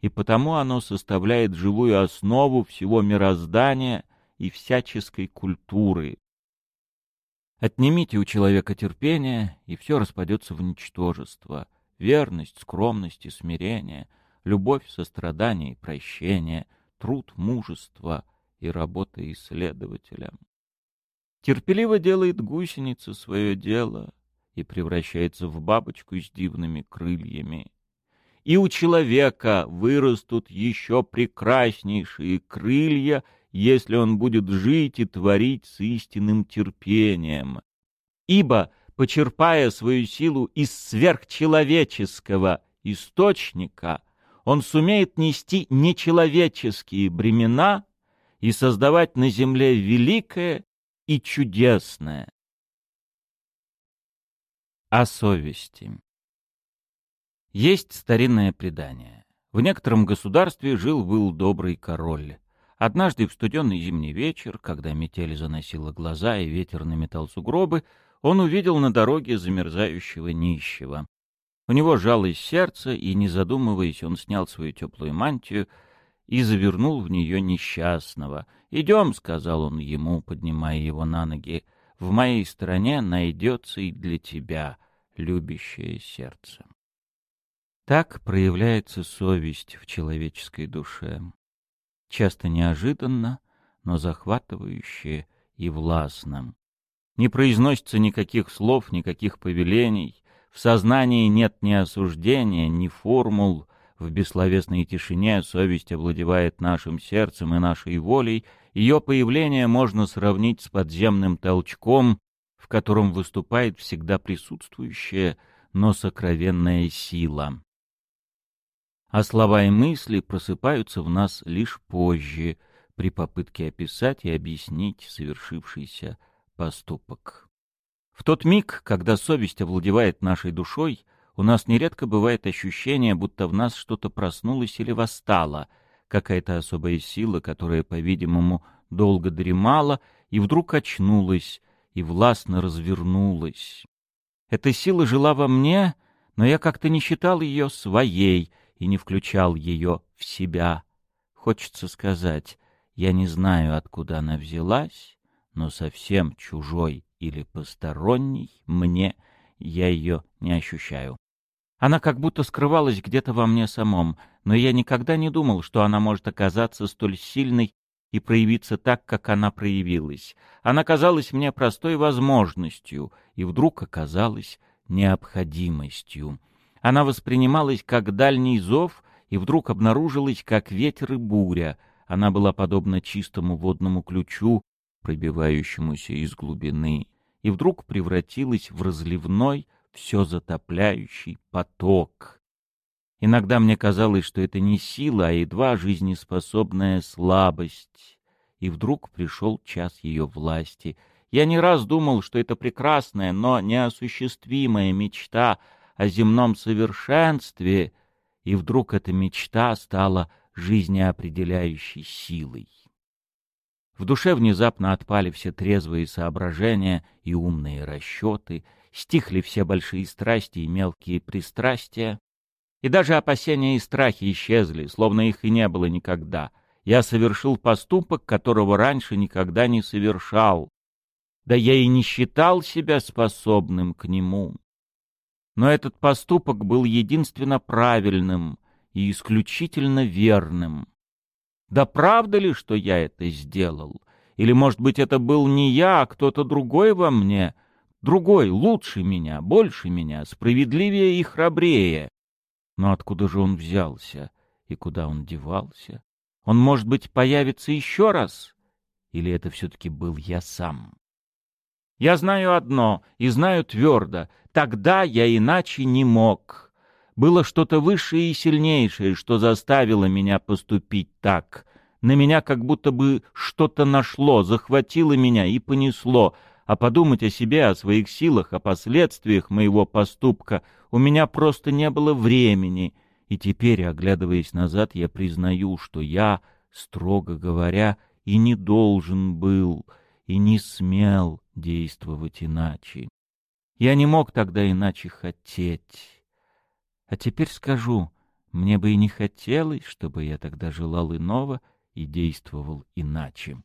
И потому оно составляет живую основу всего мироздания и всяческой культуры. Отнимите у человека терпение, и все распадется в ничтожество. Верность, скромность и смирение, любовь, сострадание и прощение, труд, мужество и работа исследователя. Терпеливо делает гусеница свое дело и превращается в бабочку с дивными крыльями. И у человека вырастут еще прекраснейшие крылья, если он будет жить и творить с истинным терпением. Ибо, почерпая свою силу из сверхчеловеческого источника, он сумеет нести нечеловеческие бремена и создавать на земле великое и чудесное. О совести. Есть старинное предание. В некотором государстве жил-был добрый король. Однажды в студенный зимний вечер, когда метель заносила глаза и ветер наметал сугробы, он увидел на дороге замерзающего нищего. У него жалось сердце, и, не задумываясь, он снял свою теплую мантию и завернул в нее несчастного. «Идем», — сказал он ему, поднимая его на ноги, — «в моей стране найдется и для тебя любящее сердце». Так проявляется совесть в человеческой душе. Часто неожиданно, но захватывающе и властно. Не произносится никаких слов, никаких повелений, в сознании нет ни осуждения, ни формул, в бессловесной тишине совесть овладевает нашим сердцем и нашей волей, ее появление можно сравнить с подземным толчком, в котором выступает всегда присутствующая, но сокровенная сила. А слова и мысли просыпаются в нас лишь позже, при попытке описать и объяснить совершившийся поступок. В тот миг, когда совесть овладевает нашей душой — у нас нередко бывает ощущение, будто в нас что-то проснулось или восстало, какая-то особая сила, которая, по-видимому, долго дремала и вдруг очнулась и властно развернулась. Эта сила жила во мне, но я как-то не считал ее своей и не включал ее в себя. Хочется сказать, я не знаю, откуда она взялась, но совсем чужой или посторонний мне я ее не ощущаю. Она как будто скрывалась где-то во мне самом, но я никогда не думал, что она может оказаться столь сильной и проявиться так, как она проявилась. Она казалась мне простой возможностью и вдруг оказалась необходимостью. Она воспринималась как дальний зов и вдруг обнаружилась как ветер и буря. Она была подобна чистому водному ключу, пробивающемуся из глубины, и вдруг превратилась в разливной, все затопляющий поток. Иногда мне казалось, что это не сила, а едва жизнеспособная слабость. И вдруг пришел час ее власти. Я не раз думал, что это прекрасная, но неосуществимая мечта о земном совершенстве, и вдруг эта мечта стала жизнеопределяющей силой. В душе внезапно отпали все трезвые соображения и умные расчеты, стихли все большие страсти и мелкие пристрастия, и даже опасения и страхи исчезли, словно их и не было никогда. Я совершил поступок, которого раньше никогда не совершал. Да я и не считал себя способным к нему. Но этот поступок был единственно правильным и исключительно верным. Да правда ли, что я это сделал? Или, может быть, это был не я, а кто-то другой во мне? Другой, лучше меня, больше меня, справедливее и храбрее. Но откуда же он взялся? И куда он девался? Он, может быть, появится еще раз? Или это все-таки был я сам? Я знаю одно, и знаю твердо. Тогда я иначе не мог было что-то высшее и сильнейшее, что заставило меня поступить так. На меня как будто бы что-то нашло, захватило меня и понесло, а подумать о себе, о своих силах, о последствиях моего поступка у меня просто не было времени. И теперь, оглядываясь назад, я признаю, что я, строго говоря, и не должен был, и не смел действовать иначе. Я не мог тогда иначе хотеть. А теперь скажу, мне бы и не хотелось, чтобы я тогда желал иного и действовал иначе.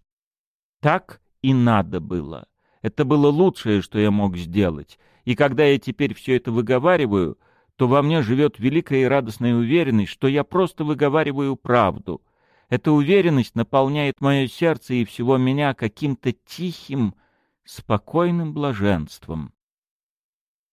Так и надо было. Это было лучшее, что я мог сделать. И когда я теперь все это выговариваю, то во мне живет великая и радостная уверенность, что я просто выговариваю правду. Эта уверенность наполняет мое сердце и всего меня каким-то тихим, спокойным блаженством.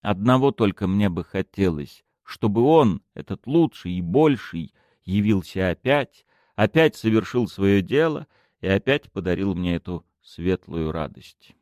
Одного только мне бы хотелось чтобы он, этот лучший и больший, явился опять, опять совершил свое дело и опять подарил мне эту светлую радость.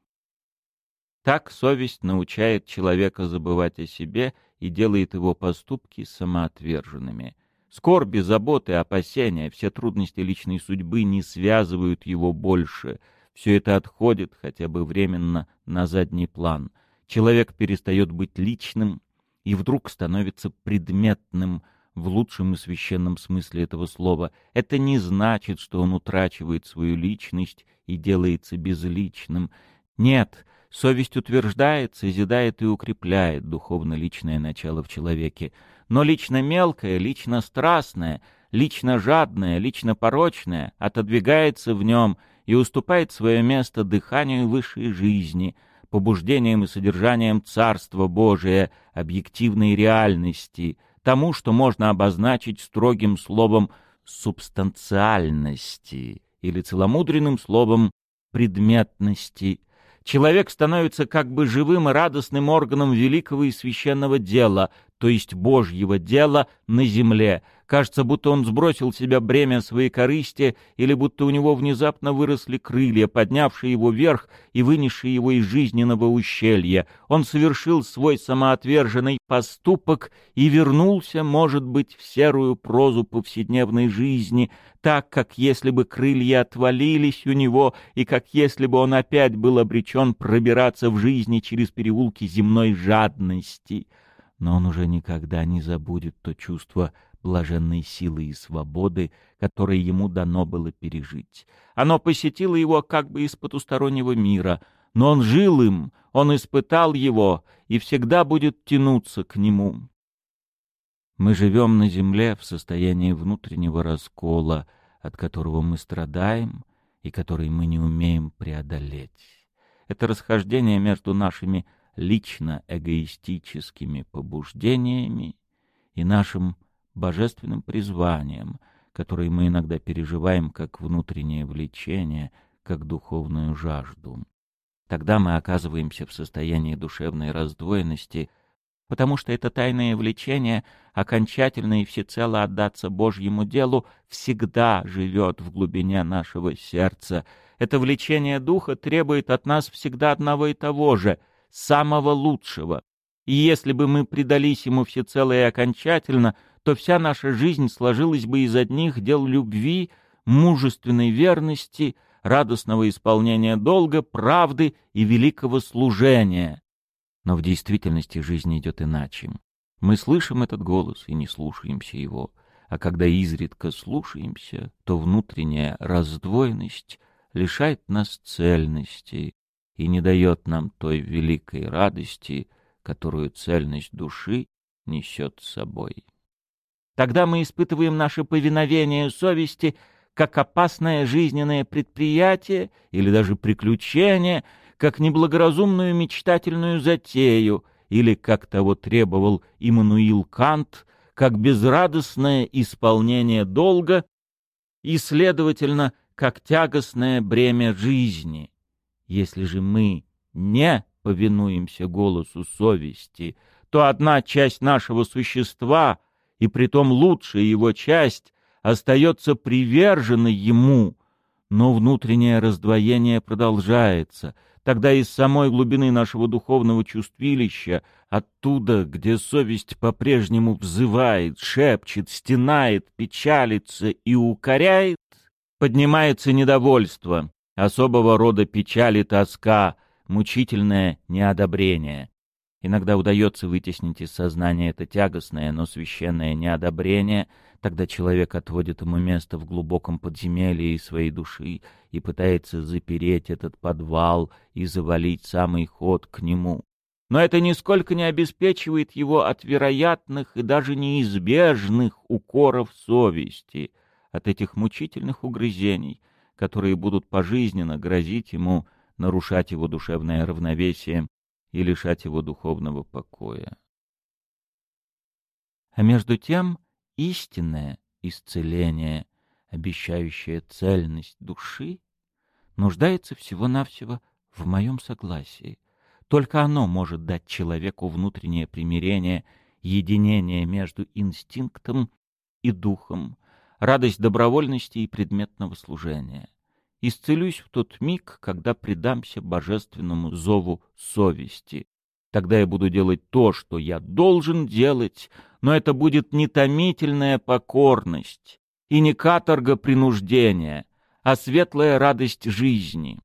Так совесть научает человека забывать о себе и делает его поступки самоотверженными. Скорби, заботы, опасения, все трудности личной судьбы не связывают его больше. Все это отходит хотя бы временно на задний план. Человек перестает быть личным и вдруг становится предметным в лучшем и священном смысле этого слова. Это не значит, что он утрачивает свою личность и делается безличным. Нет, совесть утверждает, созидает и укрепляет духовно-личное начало в человеке. Но лично мелкое, лично страстное, лично жадное, лично порочное отодвигается в нем и уступает свое место дыханию высшей жизни — побуждением и содержанием Царства Божия, объективной реальности, тому, что можно обозначить строгим словом субстанциальности или целомудренным словом предметности. Человек становится как бы живым и радостным органом великого и священного дела, то есть Божьего дела на земле. Кажется, будто он сбросил с себя бремя своей корысти, или будто у него внезапно выросли крылья, поднявшие его вверх и вынесшие его из жизненного ущелья. Он совершил свой самоотверженный поступок и вернулся, может быть, в серую прозу повседневной жизни, так, как если бы крылья отвалились у него, и как если бы он опять был обречен пробираться в жизни через переулки земной жадности но он уже никогда не забудет то чувство блаженной силы и свободы, которое ему дано было пережить. Оно посетило его как бы из потустороннего мира, но он жил им, он испытал его и всегда будет тянуться к нему. Мы живем на земле в состоянии внутреннего раскола, от которого мы страдаем и который мы не умеем преодолеть. Это расхождение между нашими лично эгоистическими побуждениями и нашим божественным призванием, которое мы иногда переживаем как внутреннее влечение, как духовную жажду. Тогда мы оказываемся в состоянии душевной раздвоенности, потому что это тайное влечение окончательно и всецело отдаться Божьему делу всегда живет в глубине нашего сердца. Это влечение духа требует от нас всегда одного и того же — самого лучшего. И если бы мы предались ему всецело и окончательно, то вся наша жизнь сложилась бы из одних дел любви, мужественной верности, радостного исполнения долга, правды и великого служения. Но в действительности жизнь идет иначе. Мы слышим этот голос и не слушаемся его, а когда изредка слушаемся, то внутренняя раздвоенность лишает нас цельности и не дает нам той великой радости, которую цельность души несет с собой. Тогда мы испытываем наше повиновение совести как опасное жизненное предприятие или даже приключение, как неблагоразумную мечтательную затею, или, как того требовал Иммануил Кант, как безрадостное исполнение долга и, следовательно, как тягостное бремя жизни. Если же мы не повинуемся голосу совести, то одна часть нашего существа, и притом лучшая его часть, остается приверженной ему, но внутреннее раздвоение продолжается. Тогда из самой глубины нашего духовного чувствилища, оттуда, где совесть по-прежнему взывает, шепчет, стенает, печалится и укоряет, поднимается недовольство, особого рода печаль и тоска, мучительное неодобрение. Иногда удается вытеснить из сознания это тягостное, но священное неодобрение, тогда человек отводит ему место в глубоком подземелье своей души и пытается запереть этот подвал и завалить самый ход к нему. Но это нисколько не обеспечивает его от вероятных и даже неизбежных укоров совести, от этих мучительных угрызений, которые будут пожизненно грозить ему нарушать его душевное равновесие и лишать его духовного покоя. А между тем истинное исцеление, обещающее цельность души, нуждается всего-навсего в моем согласии. Только оно может дать человеку внутреннее примирение, единение между инстинктом и духом, радость добровольности и предметного служения исцелюсь в тот миг, когда предамся божественному зову совести. Тогда я буду делать то, что я должен делать, но это будет не томительная покорность и не каторга принуждения, а светлая радость жизни.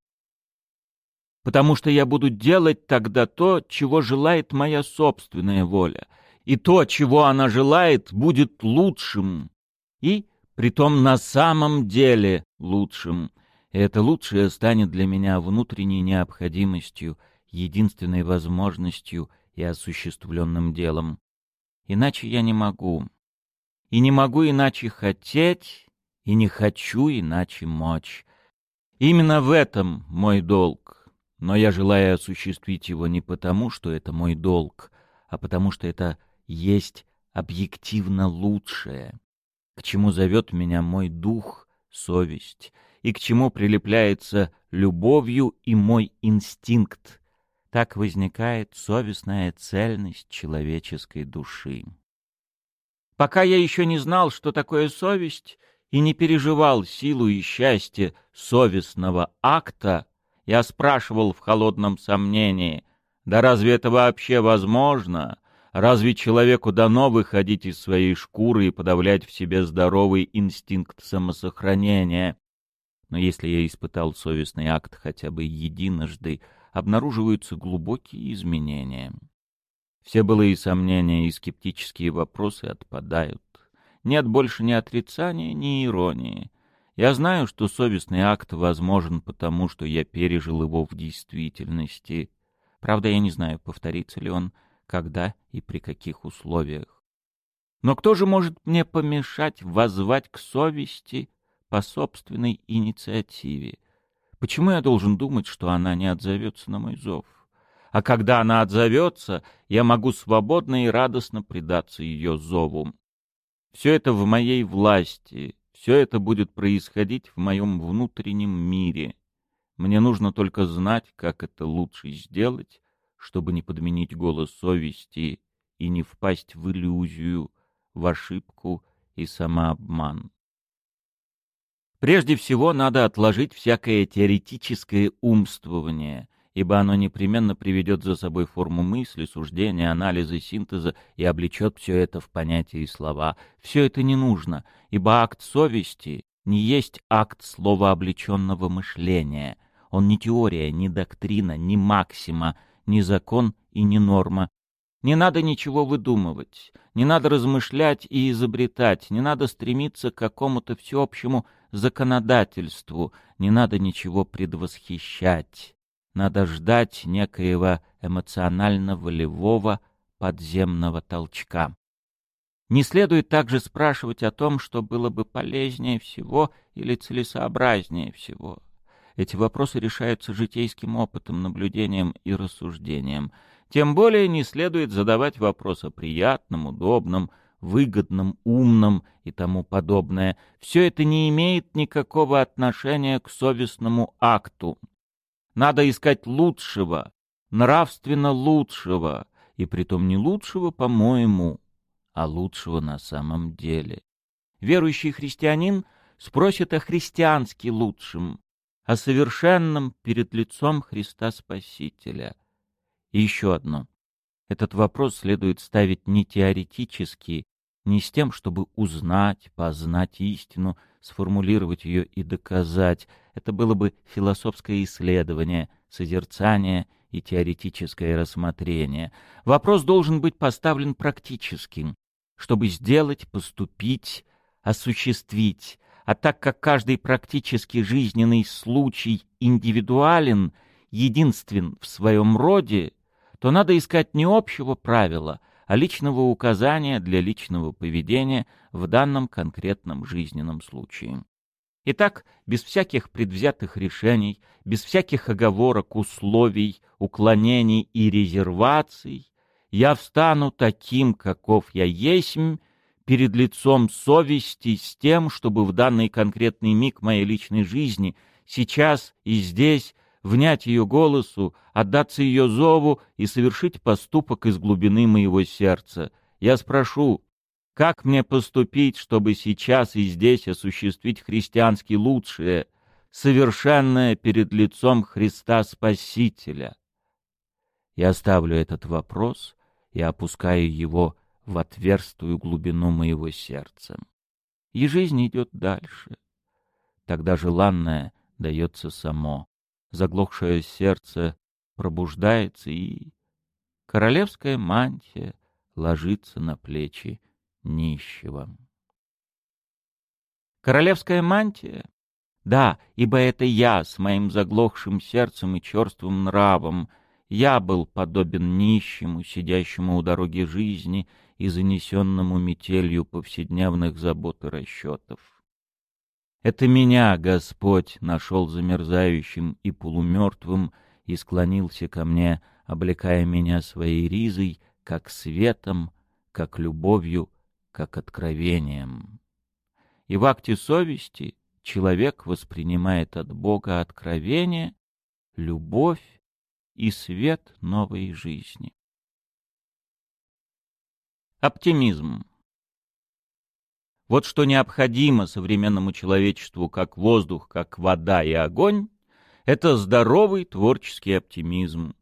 Потому что я буду делать тогда то, чего желает моя собственная воля, и то, чего она желает, будет лучшим, и, притом на самом деле лучшим — и это лучшее станет для меня внутренней необходимостью, единственной возможностью и осуществленным делом. Иначе я не могу. И не могу иначе хотеть, и не хочу иначе мочь. Именно в этом мой долг. Но я желаю осуществить его не потому, что это мой долг, а потому что это есть объективно лучшее, к чему зовет меня мой дух, совесть, и к чему прилепляется любовью и мой инстинкт. Так возникает совестная цельность человеческой души. Пока я еще не знал, что такое совесть, и не переживал силу и счастье совестного акта, я спрашивал в холодном сомнении, да разве это вообще возможно? Разве человеку дано выходить из своей шкуры и подавлять в себе здоровый инстинкт самосохранения? Но если я испытал совестный акт хотя бы единожды, обнаруживаются глубокие изменения. Все былые сомнения и скептические вопросы отпадают. Нет больше ни отрицания, ни иронии. Я знаю, что совестный акт возможен потому, что я пережил его в действительности. Правда, я не знаю, повторится ли он, когда и при каких условиях. Но кто же может мне помешать воззвать к совести по собственной инициативе. Почему я должен думать, что она не отзовется на мой зов? А когда она отзовется, я могу свободно и радостно предаться ее зову. Все это в моей власти, все это будет происходить в моем внутреннем мире. Мне нужно только знать, как это лучше сделать, чтобы не подменить голос совести и не впасть в иллюзию, в ошибку и самообман. Прежде всего надо отложить всякое теоретическое умствование ибо оно непременно приведет за собой форму мысли, суждения, анализа, синтеза и облечет все это в понятия и слова. Все это не нужно, ибо акт совести не есть акт слова облеченного мышления. Он не теория, не доктрина, не максима, не закон и не норма. Не надо ничего выдумывать, не надо размышлять и изобретать, не надо стремиться к какому-то всеобщему законодательству, не надо ничего предвосхищать. Надо ждать некоего эмоционально-волевого подземного толчка. Не следует также спрашивать о том, что было бы полезнее всего или целесообразнее всего. Эти вопросы решаются житейским опытом, наблюдением и рассуждением. Тем более не следует задавать вопрос о приятном, удобном, выгодном, умном и тому подобное. Все это не имеет никакого отношения к совестному акту. Надо искать лучшего, нравственно лучшего, и притом не лучшего, по-моему, а лучшего на самом деле. Верующий христианин спросит о христиански лучшем, о совершенном перед лицом Христа Спасителя. И еще одно. Этот вопрос следует ставить не теоретически, не с тем, чтобы узнать, познать истину, сформулировать ее и доказать. Это было бы философское исследование, созерцание и теоретическое рассмотрение. Вопрос должен быть поставлен практическим, чтобы сделать, поступить, осуществить. А так как каждый практически жизненный случай индивидуален, единствен в своем роде, то надо искать не общего правила, а личного указания для личного поведения в данном конкретном жизненном случае. Итак, без всяких предвзятых решений, без всяких оговорок, условий, уклонений и резерваций, я встану таким, каков я есмь, перед лицом совести с тем, чтобы в данный конкретный миг моей личной жизни, сейчас и здесь, внять ее голосу, отдаться ее зову и совершить поступок из глубины моего сердца. Я спрошу, как мне поступить, чтобы сейчас и здесь осуществить христиански лучшее, совершенное перед лицом Христа Спасителя? Я ставлю этот вопрос — и опускаю его в отверстую глубину моего сердца. И жизнь идет дальше. Тогда желанное дается само. Заглохшее сердце пробуждается, и королевская мантия ложится на плечи нищего. Королевская мантия? Да, ибо это я с моим заглохшим сердцем и черствым нравом — я был подобен нищему, сидящему у дороги жизни и занесенному метелью повседневных забот и расчетов. Это меня Господь нашел замерзающим и полумертвым и склонился ко мне, облекая меня своей ризой, как светом, как любовью, как откровением. И в акте совести человек воспринимает от Бога откровение, любовь и свет новой жизни. Оптимизм. Вот что необходимо современному человечеству как воздух, как вода и огонь, это здоровый творческий оптимизм.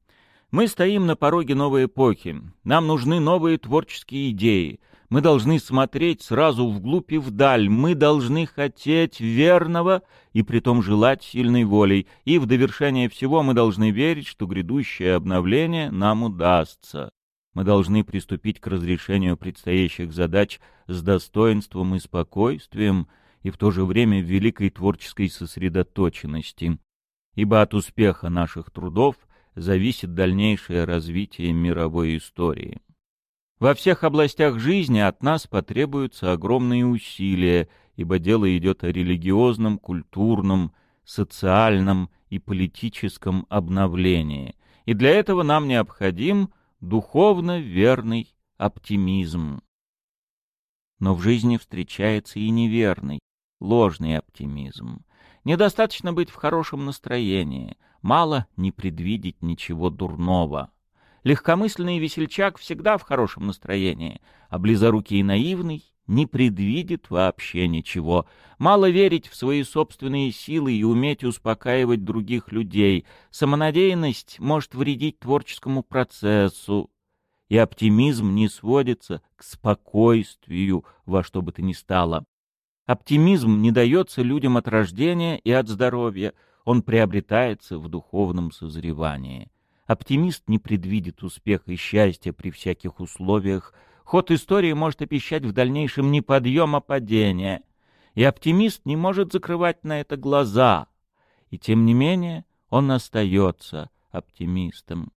Мы стоим на пороге новой эпохи. Нам нужны новые творческие идеи — мы должны смотреть сразу вглубь и вдаль, мы должны хотеть верного и притом желать сильной волей, и в довершение всего мы должны верить, что грядущее обновление нам удастся. Мы должны приступить к разрешению предстоящих задач с достоинством и спокойствием, и в то же время в великой творческой сосредоточенности, ибо от успеха наших трудов зависит дальнейшее развитие мировой истории. Во всех областях жизни от нас потребуются огромные усилия, ибо дело идет о религиозном, культурном, социальном и политическом обновлении. И для этого нам необходим духовно верный оптимизм. Но в жизни встречается и неверный, ложный оптимизм. Недостаточно быть в хорошем настроении, мало не предвидеть ничего дурного. Легкомысленный весельчак всегда в хорошем настроении, а близорукий и наивный не предвидит вообще ничего. Мало верить в свои собственные силы и уметь успокаивать других людей. Самонадеянность может вредить творческому процессу. И оптимизм не сводится к спокойствию во что бы то ни стало. Оптимизм не дается людям от рождения и от здоровья, он приобретается в духовном созревании. Оптимист не предвидит успеха и счастья при всяких условиях, Ход истории может обещать в дальнейшем не подъем, а падение. И оптимист не может закрывать на это глаза. И тем не менее он остается оптимистом.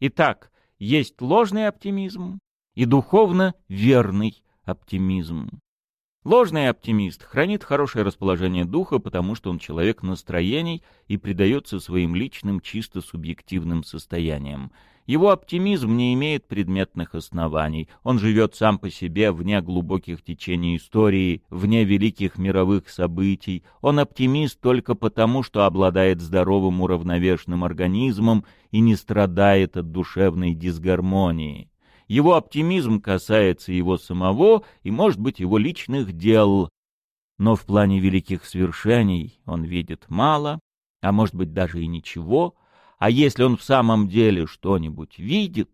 Итак, есть ложный оптимизм и духовно верный оптимизм. Ложный оптимист хранит хорошее расположение духа, потому что он человек настроений и предается своим личным чисто субъективным состояниям. Его оптимизм не имеет предметных оснований. Он живет сам по себе вне глубоких течений истории, вне великих мировых событий. Он оптимист только потому, что обладает здоровым уравновешенным организмом и не страдает от душевной дисгармонии. Его оптимизм касается его самого и, может быть, его личных дел. Но в плане великих свершений он видит мало, а может быть даже и ничего — а если он в самом деле что-нибудь видит,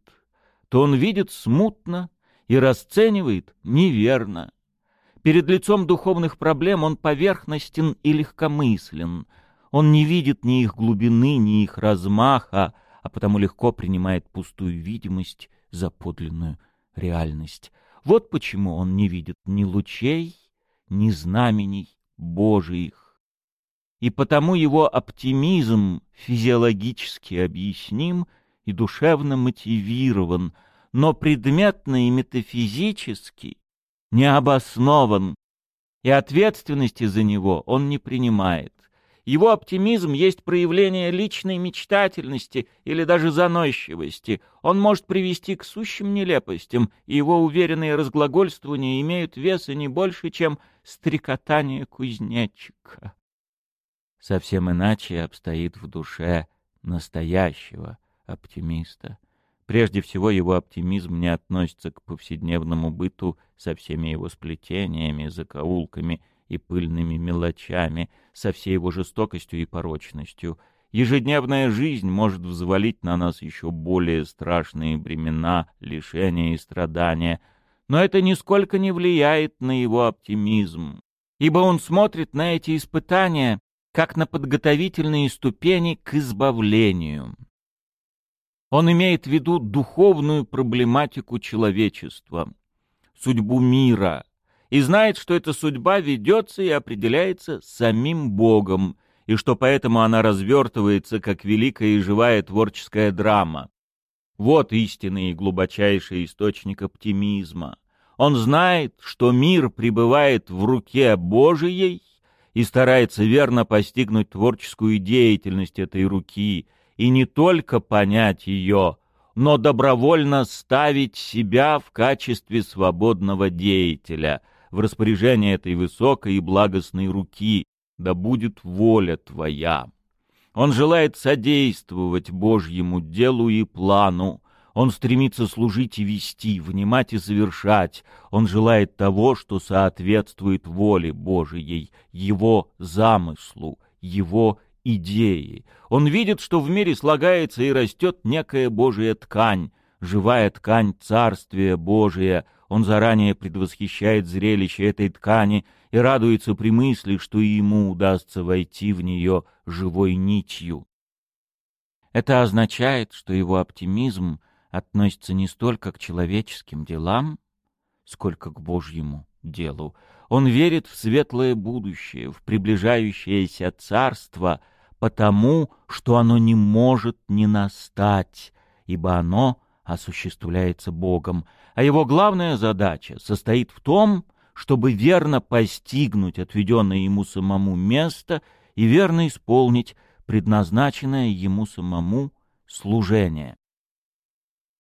то он видит смутно и расценивает неверно. Перед лицом духовных проблем он поверхностен и легкомыслен. Он не видит ни их глубины, ни их размаха, а потому легко принимает пустую видимость за подлинную реальность. Вот почему он не видит ни лучей, ни знамений Божиих и потому его оптимизм физиологически объясним и душевно мотивирован, но предметно и метафизически не обоснован, и ответственности за него он не принимает. Его оптимизм есть проявление личной мечтательности или даже заносчивости. Он может привести к сущим нелепостям, и его уверенные разглагольствования имеют веса не больше, чем стрекотание кузнечика совсем иначе обстоит в душе настоящего оптимиста. Прежде всего, его оптимизм не относится к повседневному быту со всеми его сплетениями, закоулками и пыльными мелочами, со всей его жестокостью и порочностью. Ежедневная жизнь может взвалить на нас еще более страшные бремена, лишения и страдания, но это нисколько не влияет на его оптимизм, ибо он смотрит на эти испытания как на подготовительные ступени к избавлению. Он имеет в виду духовную проблематику человечества, судьбу мира, и знает, что эта судьба ведется и определяется самим Богом, и что поэтому она развертывается как великая и живая творческая драма. Вот истинный и глубочайший источник оптимизма. Он знает, что мир пребывает в руке Божией, и старается верно постигнуть творческую деятельность этой руки и не только понять ее, но добровольно ставить себя в качестве свободного деятеля в распоряжение этой высокой и благостной руки, да будет воля твоя. Он желает содействовать Божьему делу и плану, он стремится служить и вести, внимать и завершать. Он желает того, что соответствует воле Божией, его замыслу, его идеи. Он видит, что в мире слагается и растет некая Божья ткань, живая ткань Царствия Божия. Он заранее предвосхищает зрелище этой ткани и радуется при мысли, что ему удастся войти в нее живой нитью. Это означает, что его оптимизм — относится не столько к человеческим делам, сколько к Божьему делу. Он верит в светлое будущее, в приближающееся царство, потому что оно не может не настать, ибо оно осуществляется Богом, а его главная задача состоит в том, чтобы верно постигнуть отведенное ему самому место и верно исполнить предназначенное ему самому служение.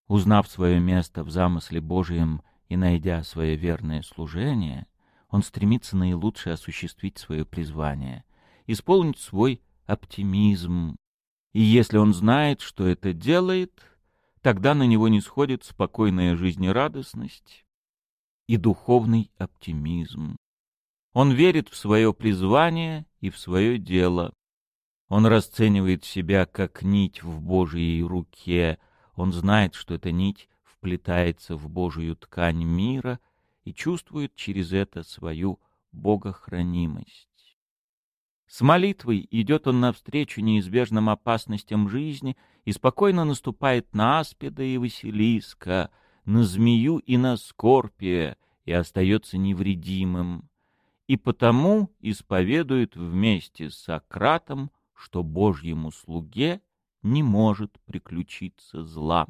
Узнав свое место в замысле Божьем и найдя свое верное служение, он стремится наилучше осуществить свое призвание, исполнить свой оптимизм. И если он знает, что это делает, тогда на него не сходит спокойная жизнерадостность, и духовный оптимизм. Он верит в свое призвание и в свое дело. Он расценивает себя как нить в Божьей руке. Он знает, что эта нить вплетается в Божию ткань мира и чувствует через это свою богохранимость. С молитвой идет он навстречу неизбежным опасностям жизни и спокойно наступает на аспида и Василиска, на змею и на скорпия, и остается невредимым. И потому исповедует вместе с Сократом, что Божьему слуге не может приключиться зла.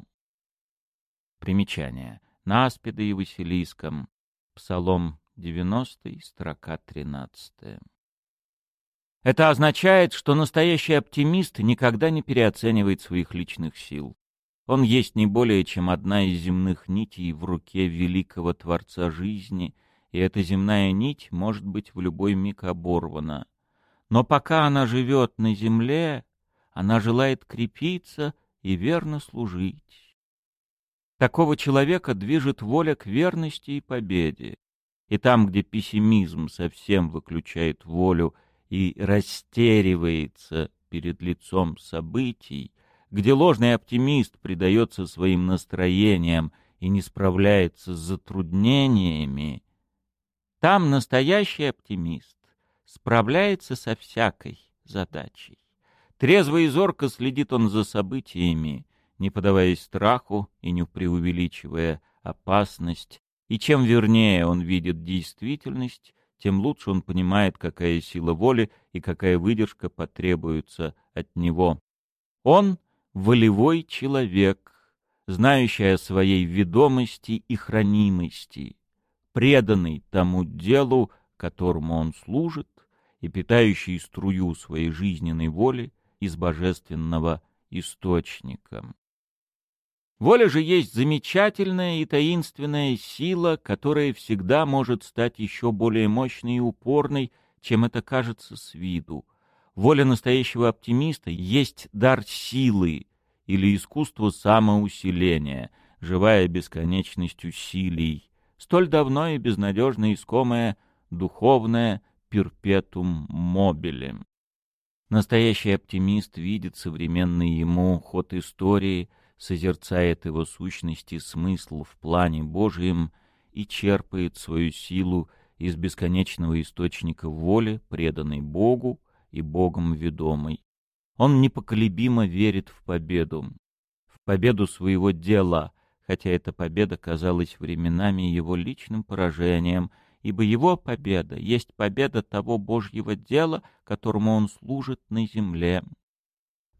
Примечание. На аспида и Василиском. Псалом 90, строка 13. Это означает, что настоящий оптимист никогда не переоценивает своих личных сил. Он есть не более чем одна из земных нитей в руке великого Творца жизни, и эта земная нить может быть в любой миг оборвана. Но пока она живет на земле, она желает крепиться и верно служить. Такого человека движет воля к верности и победе. И там, где пессимизм совсем выключает волю и растеривается перед лицом событий, где ложный оптимист предается своим настроениям и не справляется с затруднениями, там настоящий оптимист справляется со всякой задачей. Трезво и зорко следит он за событиями, не подаваясь страху и не преувеличивая опасность, и чем вернее он видит действительность, тем лучше он понимает, какая сила воли и какая выдержка потребуется от него. Он — волевой человек, знающий о своей ведомости и хранимости, преданный тому делу, которому он служит, и питающий струю своей жизненной воли из божественного источника. Воля же есть замечательная и таинственная сила, которая всегда может стать еще более мощной и упорной, чем это кажется с виду. Воля настоящего оптимиста есть дар силы или искусство самоусиления, живая бесконечность усилий, столь давно и безнадежно искомое духовное перпетум мобиле. Настоящий оптимист видит современный ему ход истории — созерцает его сущности смысл в плане Божьем и черпает свою силу из бесконечного источника воли, преданной Богу и Богом ведомой. Он непоколебимо верит в победу, в победу своего дела, хотя эта победа казалась временами его личным поражением, ибо его победа есть победа того Божьего дела, которому он служит на земле.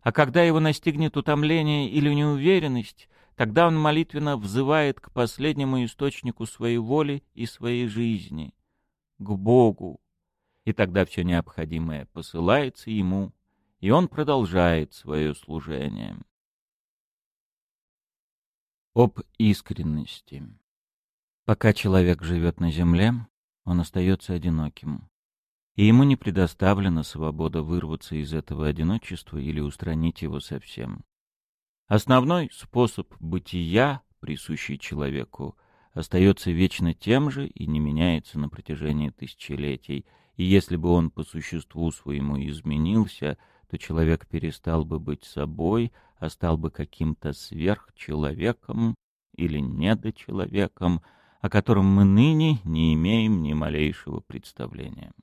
А когда его настигнет утомление или неуверенность, тогда он молитвенно взывает к последнему источнику своей воли и своей жизни, к Богу. И тогда все необходимое посылается ему, и он продолжает свое служение. Об искренности. Пока человек живет на земле, он остается одиноким и ему не предоставлена свобода вырваться из этого одиночества или устранить его совсем. Основной способ бытия, присущий человеку, остается вечно тем же и не меняется на протяжении тысячелетий, и если бы он по существу своему изменился, то человек перестал бы быть собой, а стал бы каким-то сверхчеловеком или недочеловеком, о котором мы ныне не имеем ни малейшего представления.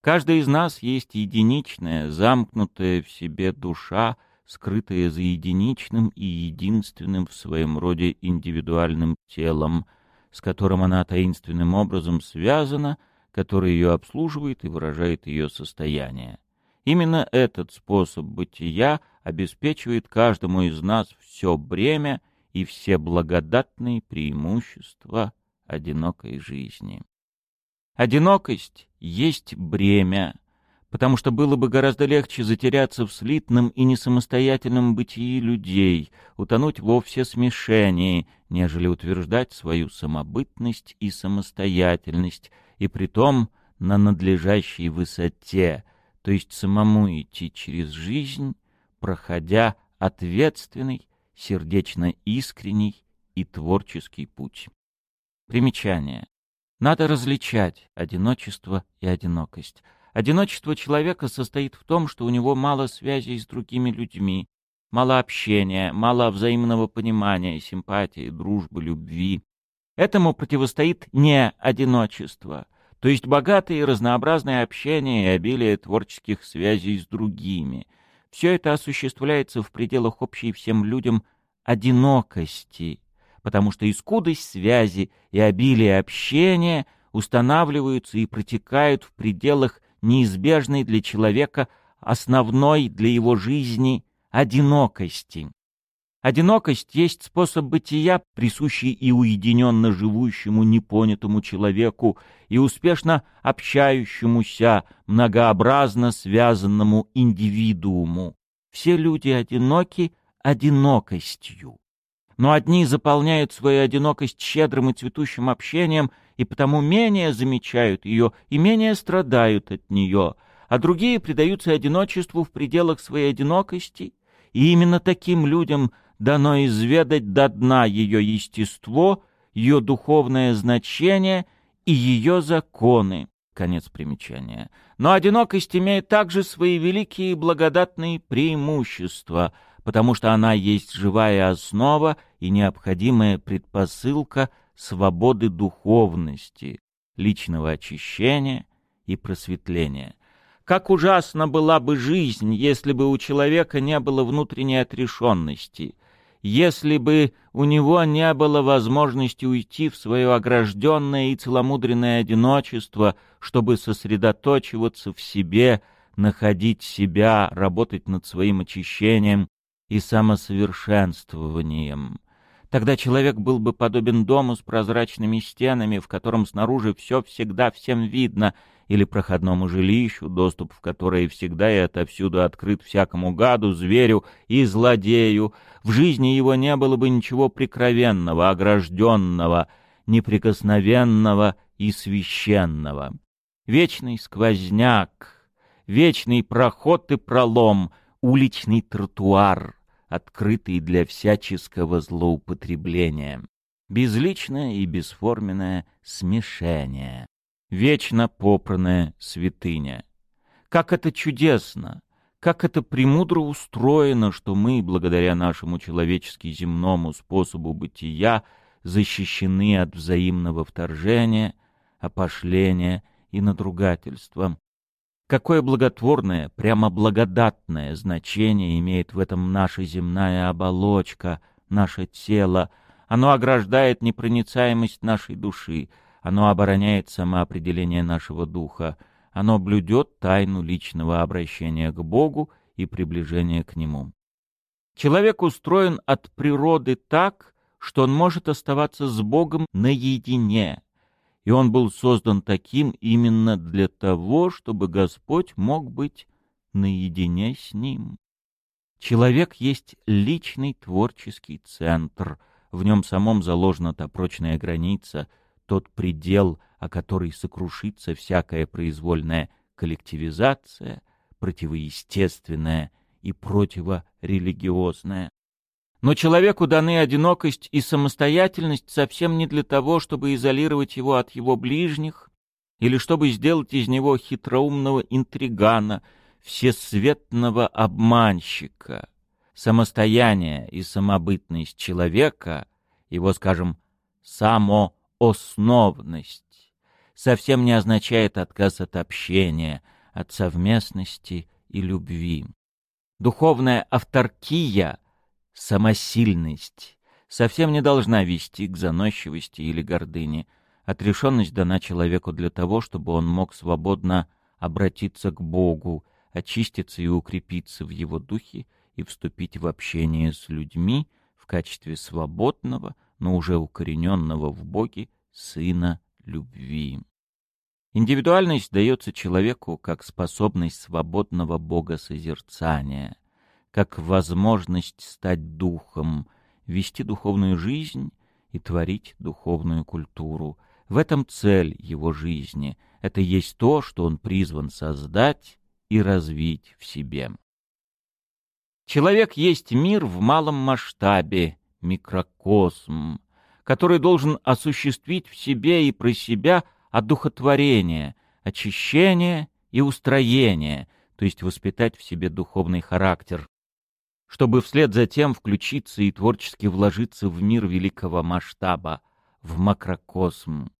Каждый из нас есть единичная, замкнутая в себе душа, скрытая за единичным и единственным в своем роде индивидуальным телом, с которым она таинственным образом связана, который ее обслуживает и выражает ее состояние. Именно этот способ бытия обеспечивает каждому из нас все бремя и все благодатные преимущества одинокой жизни. Одинокость есть бремя, потому что было бы гораздо легче затеряться в слитном и несамостоятельном бытии людей, утонуть во все смешении, нежели утверждать свою самобытность и самостоятельность, и притом на надлежащей высоте, то есть самому идти через жизнь, проходя ответственный, сердечно искренний и творческий путь. Примечание. Надо различать одиночество и одинокость. Одиночество человека состоит в том, что у него мало связей с другими людьми, мало общения, мало взаимного понимания, симпатии, дружбы, любви. Этому противостоит не одиночество, то есть богатое и разнообразное общение и обилие творческих связей с другими. Все это осуществляется в пределах общей всем людям одинокости, потому что и скудость связи и обилие общения устанавливаются и протекают в пределах неизбежной для человека основной для его жизни одинокости. Одинокость есть способ бытия, присущий и уединенно живущему непонятому человеку, и успешно общающемуся, многообразно связанному индивидууму. Все люди одиноки одинокостью. Но одни заполняют свою одинокость щедрым и цветущим общением, и потому менее замечают ее и менее страдают от нее, а другие предаются одиночеству в пределах своей одинокости, и именно таким людям дано изведать до дна ее естество, ее духовное значение и ее законы. Конец примечания. Но одинокость имеет также свои великие благодатные преимущества, потому что она есть живая основа и необходимая предпосылка свободы духовности, личного очищения и просветления. Как ужасна была бы жизнь, если бы у человека не было внутренней отрешенности, если бы у него не было возможности уйти в свое огражденное и целомудренное одиночество, чтобы сосредоточиваться в себе, находить себя, работать над своим очищением и самосовершенствованием. Тогда человек был бы подобен дому с прозрачными стенами, в котором снаружи все всегда всем видно, или проходному жилищу, доступ в которое всегда и отовсюду открыт всякому гаду, зверю и злодею. В жизни его не было бы ничего прикровенного, огражденного, неприкосновенного и священного. Вечный сквозняк, вечный проход и пролом, уличный тротуар, открытый для всяческого злоупотребления. Безличное и бесформенное смешение вечно попранная святыня. Как это чудесно! Как это премудро устроено, что мы, благодаря нашему человечески земному способу бытия, защищены от взаимного вторжения, опошления и надругательства. Какое благотворное, прямо благодатное значение имеет в этом наша земная оболочка, наше тело. Оно ограждает непроницаемость нашей души, оно обороняет самоопределение нашего духа. Оно блюдет тайну личного обращения к Богу и приближения к Нему. Человек устроен от природы так, что он может оставаться с Богом наедине, и он был создан таким именно для того, чтобы Господь мог быть наедине с ним. Человек есть личный творческий центр, в нем самом заложена та прочная граница — тот предел, о который сокрушится всякая произвольная коллективизация, противоестественная и противорелигиозная. Но человеку даны одинокость и самостоятельность совсем не для того, чтобы изолировать его от его ближних или чтобы сделать из него хитроумного интригана, всесветного обманщика. Самостояние и самобытность человека, его, скажем, само основность совсем не означает отказ от общения, от совместности и любви. Духовная авторкия, самосильность, совсем не должна вести к заносчивости или гордыне. Отрешенность дана человеку для того, чтобы он мог свободно обратиться к Богу, очиститься и укрепиться в его духе и вступить в общение с людьми в качестве свободного, но уже укорененного в Боге Сына любви. Индивидуальность дается человеку как способность свободного богосозерцания, как возможность стать духом, вести духовную жизнь и творить духовную культуру. В этом цель его жизни. Это есть то, что он призван создать и развить в себе. Человек есть мир в малом масштабе, микрокосм, который должен осуществить в себе и про себя одухотворение, очищение и устроение, то есть воспитать в себе духовный характер, чтобы вслед за тем включиться и творчески вложиться в мир великого масштаба, в макрокосм.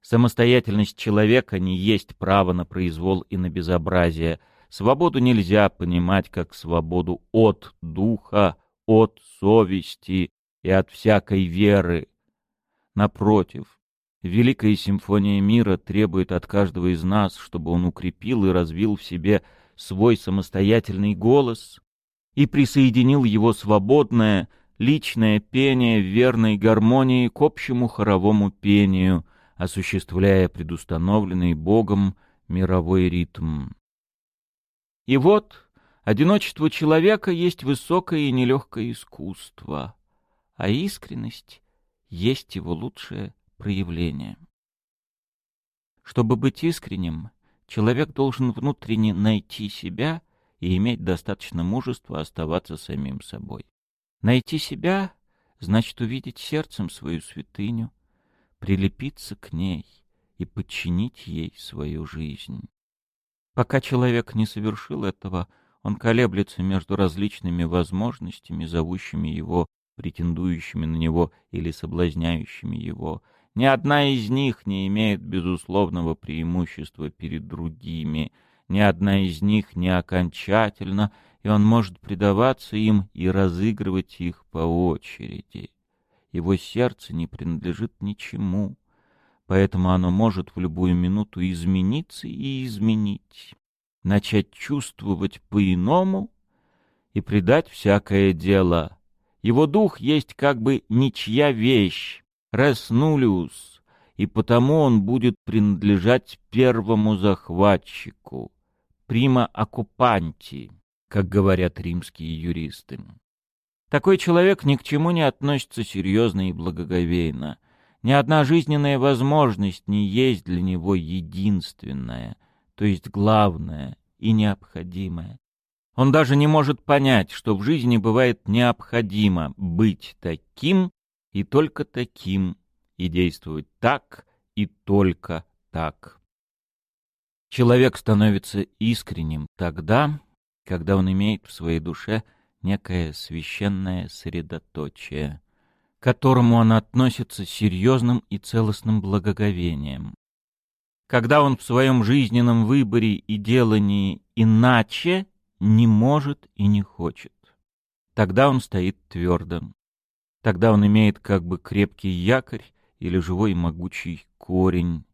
Самостоятельность человека не есть право на произвол и на безобразие. Свободу нельзя понимать как свободу от духа, от совести и от всякой веры. Напротив, Великая симфония мира требует от каждого из нас, чтобы он укрепил и развил в себе свой самостоятельный голос и присоединил его свободное, личное пение в верной гармонии к общему хоровому пению, осуществляя предустановленный Богом мировой ритм. И вот одиночество человека есть высокое и нелегкое искусство, а искренность есть его лучшее проявление. Чтобы быть искренним, человек должен внутренне найти себя и иметь достаточно мужества оставаться самим собой. Найти себя значит увидеть сердцем свою святыню, прилепиться к ней и подчинить ей свою жизнь. Пока человек не совершил этого, он колеблется между различными возможностями, зовущими его, претендующими на него или соблазняющими его. Ни одна из них не имеет безусловного преимущества перед другими, ни одна из них не окончательна, и он может предаваться им и разыгрывать их по очереди. Его сердце не принадлежит ничему, поэтому оно может в любую минуту измениться и изменить, начать чувствовать по-иному и предать всякое дело. Его дух есть как бы ничья вещь, Реснулиус, и потому он будет принадлежать первому захватчику, прима оккупанти, как говорят римские юристы. Такой человек ни к чему не относится серьезно и благоговейно. Ни одна жизненная возможность не есть для него единственная, то есть главная и необходимая. Он даже не может понять, что в жизни бывает необходимо быть таким и только таким, и действовать так и только так. Человек становится искренним тогда, когда он имеет в своей душе – некое священное средоточие, к которому он относится серьезным и целостным благоговением. Когда он в своем жизненном выборе и делании иначе не может и не хочет, тогда он стоит твердо. Тогда он имеет как бы крепкий якорь или живой могучий корень.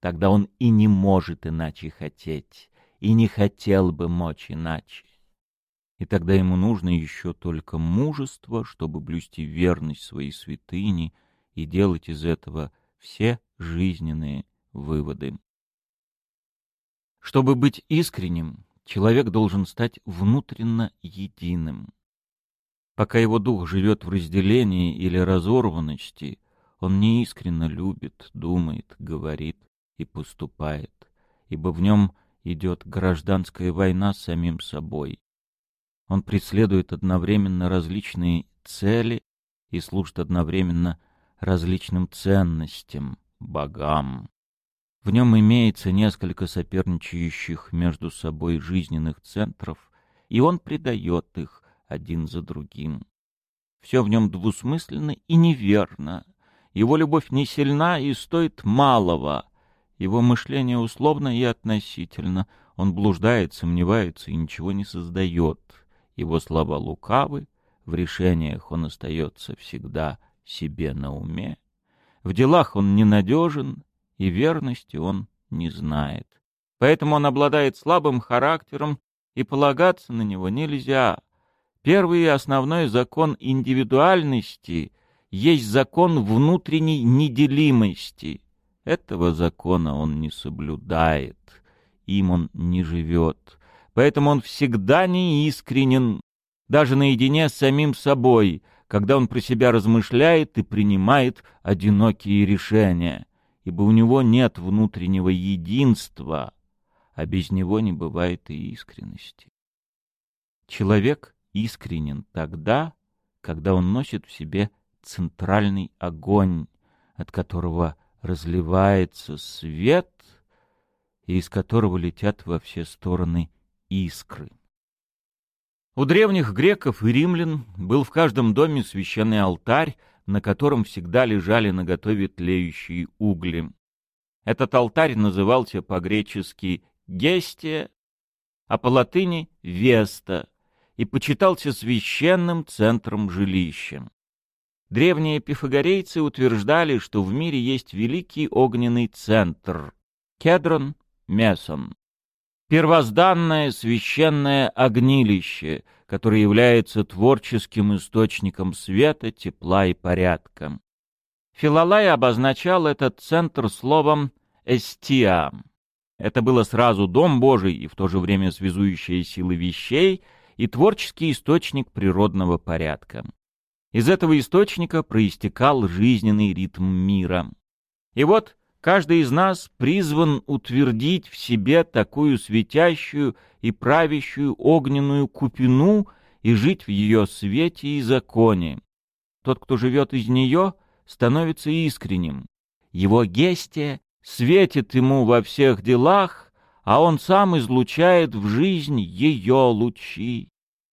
Тогда он и не может иначе хотеть, и не хотел бы мочь иначе и тогда ему нужно еще только мужество, чтобы блюсти верность своей святыни и делать из этого все жизненные выводы. Чтобы быть искренним, человек должен стать внутренно единым. Пока его дух живет в разделении или разорванности, он неискренно любит, думает, говорит и поступает, ибо в нем идет гражданская война с самим собой. Он преследует одновременно различные цели и служит одновременно различным ценностям, богам. В нем имеется несколько соперничающих между собой жизненных центров, и он предает их один за другим. Все в нем двусмысленно и неверно. Его любовь не сильна и стоит малого. Его мышление условно и относительно. Он блуждает, сомневается и ничего не создает. Его слова лукавы, в решениях он остается всегда себе на уме, в делах он ненадежен, и верности он не знает. Поэтому он обладает слабым характером, и полагаться на него нельзя. Первый и основной закон индивидуальности есть закон внутренней неделимости. Этого закона он не соблюдает, им он не живет поэтому он всегда неискренен, даже наедине с самим собой, когда он про себя размышляет и принимает одинокие решения, ибо у него нет внутреннего единства, а без него не бывает и искренности. Человек искренен тогда, когда он носит в себе центральный огонь, от которого разливается свет из которого летят во все стороны искры. У древних греков и римлян был в каждом доме священный алтарь, на котором всегда лежали наготове тлеющие угли. Этот алтарь назывался по-гречески «гестия», а по-латыни «веста» и почитался священным центром жилища. Древние пифагорейцы утверждали, что в мире есть великий огненный центр — Кедрон Месон. Первозданное священное огнилище, которое является творческим источником света, тепла и порядка. Филалай обозначал этот центр словом «эстия». Это было сразу Дом Божий и в то же время связующая силы вещей и творческий источник природного порядка. Из этого источника проистекал жизненный ритм мира. И вот каждый из нас призван утвердить в себе такую светящую и правящую огненную купину и жить в ее свете и законе. Тот, кто живет из нее, становится искренним. Его гестия светит ему во всех делах, а он сам излучает в жизнь ее лучи.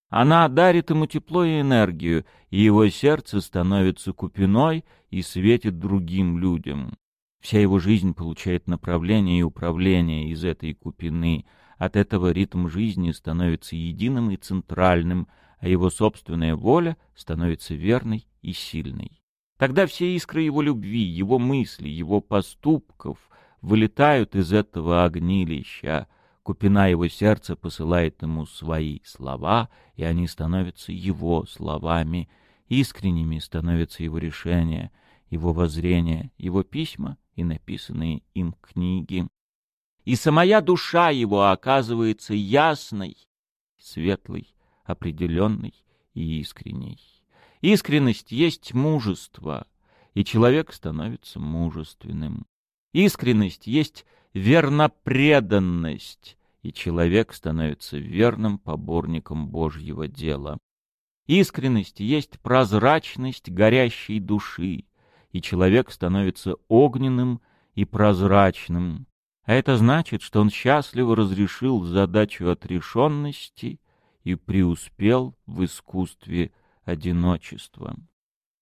Она дарит ему тепло и энергию, и его сердце становится купиной и светит другим людям. Вся его жизнь получает направление и управление из этой купины. От этого ритм жизни становится единым и центральным, а его собственная воля становится верной и сильной. Тогда все искры его любви, его мыслей, его поступков вылетают из этого огнилища. Купина его сердца посылает ему свои слова, и они становятся его словами. Искренними становятся его решения, его воззрения, его письма и написанные им книги. И самая душа его оказывается ясной, светлой, определенной и искренней. Искренность есть мужество, и человек становится мужественным. Искренность есть вернопреданность, и человек становится верным поборником Божьего дела. Искренность есть прозрачность горящей души, и человек становится огненным и прозрачным. А это значит, что он счастливо разрешил задачу отрешенности и преуспел в искусстве одиночества.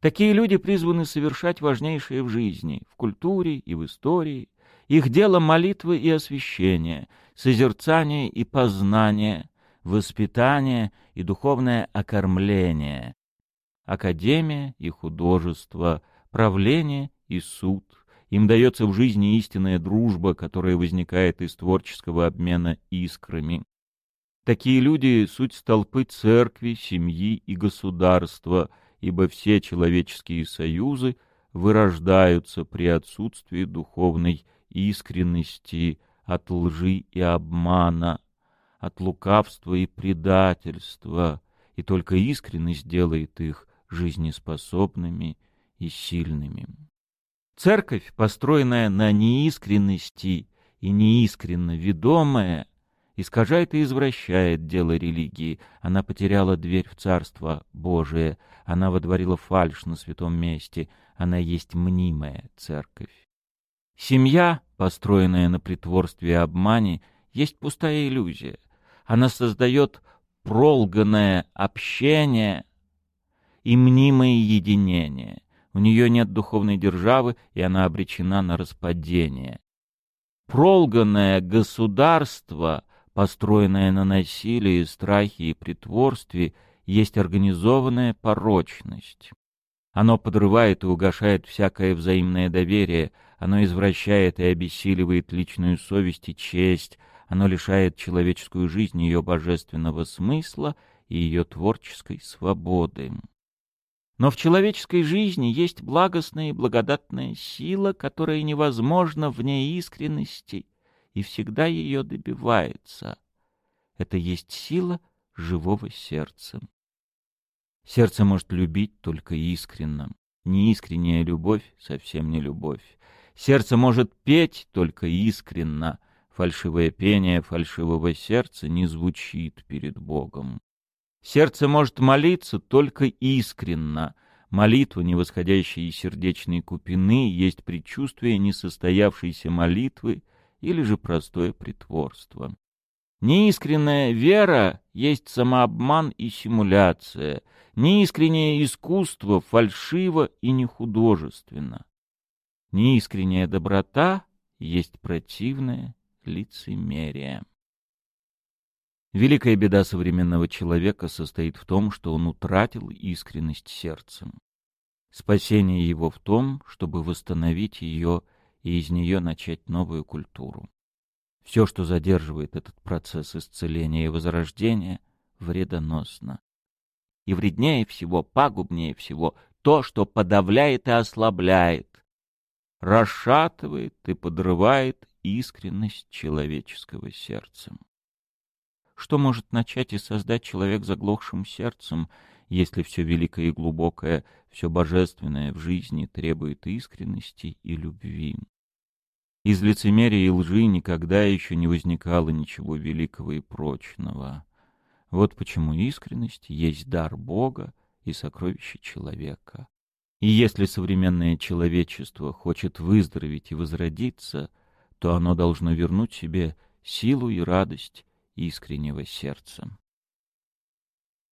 Такие люди призваны совершать важнейшее в жизни, в культуре и в истории. Их дело молитвы и освящение, созерцание и познание, воспитание и духовное окормление, академия и художество, правление и суд. Им дается в жизни истинная дружба, которая возникает из творческого обмена искрами. Такие люди — суть столпы церкви, семьи и государства, ибо все человеческие союзы вырождаются при отсутствии духовной искренности от лжи и обмана, от лукавства и предательства, и только искренность делает их жизнеспособными и сильными. Церковь, построенная на неискренности и неискренно ведомая, искажает и извращает дело религии. Она потеряла дверь в Царство Божие, она водворила фальшь на святом месте, она есть мнимая церковь. Семья, построенная на притворстве и обмане, есть пустая иллюзия. Она создает пролганное общение и мнимое единение. У нее нет духовной державы, и она обречена на распадение. Пролганное государство — построенное на насилии, страхе и притворстве, есть организованная порочность. Оно подрывает и угошает всякое взаимное доверие, оно извращает и обессиливает личную совесть и честь, оно лишает человеческую жизнь ее божественного смысла и ее творческой свободы. Но в человеческой жизни есть благостная и благодатная сила, которая невозможна вне искренности и всегда ее добивается. Это есть сила живого сердца. Сердце может любить только искренно. Неискренняя любовь совсем не любовь. Сердце может петь только искренно. Фальшивое пение фальшивого сердца не звучит перед Богом. Сердце может молиться только искренно. Молитва, не восходящая из сердечной купины, есть предчувствие несостоявшейся молитвы или же простое притворство. Неискренная вера есть самообман и симуляция, неискреннее искусство фальшиво и нехудожественно. Неискренняя доброта есть противное лицемерие. Великая беда современного человека состоит в том, что он утратил искренность сердцем. Спасение его в том, чтобы восстановить ее и из нее начать новую культуру. Все, что задерживает этот процесс исцеления и возрождения, вредоносно. И вреднее всего, пагубнее всего то, что подавляет и ослабляет, расшатывает и подрывает искренность человеческого сердца. Что может начать и создать человек заглохшим сердцем, если все великое и глубокое, все божественное в жизни требует искренности и любви? Из лицемерия и лжи никогда еще не возникало ничего великого и прочного. Вот почему искренность есть дар Бога и сокровище человека. И если современное человечество хочет выздороветь и возродиться, то оно должно вернуть себе силу и радость искреннего сердца.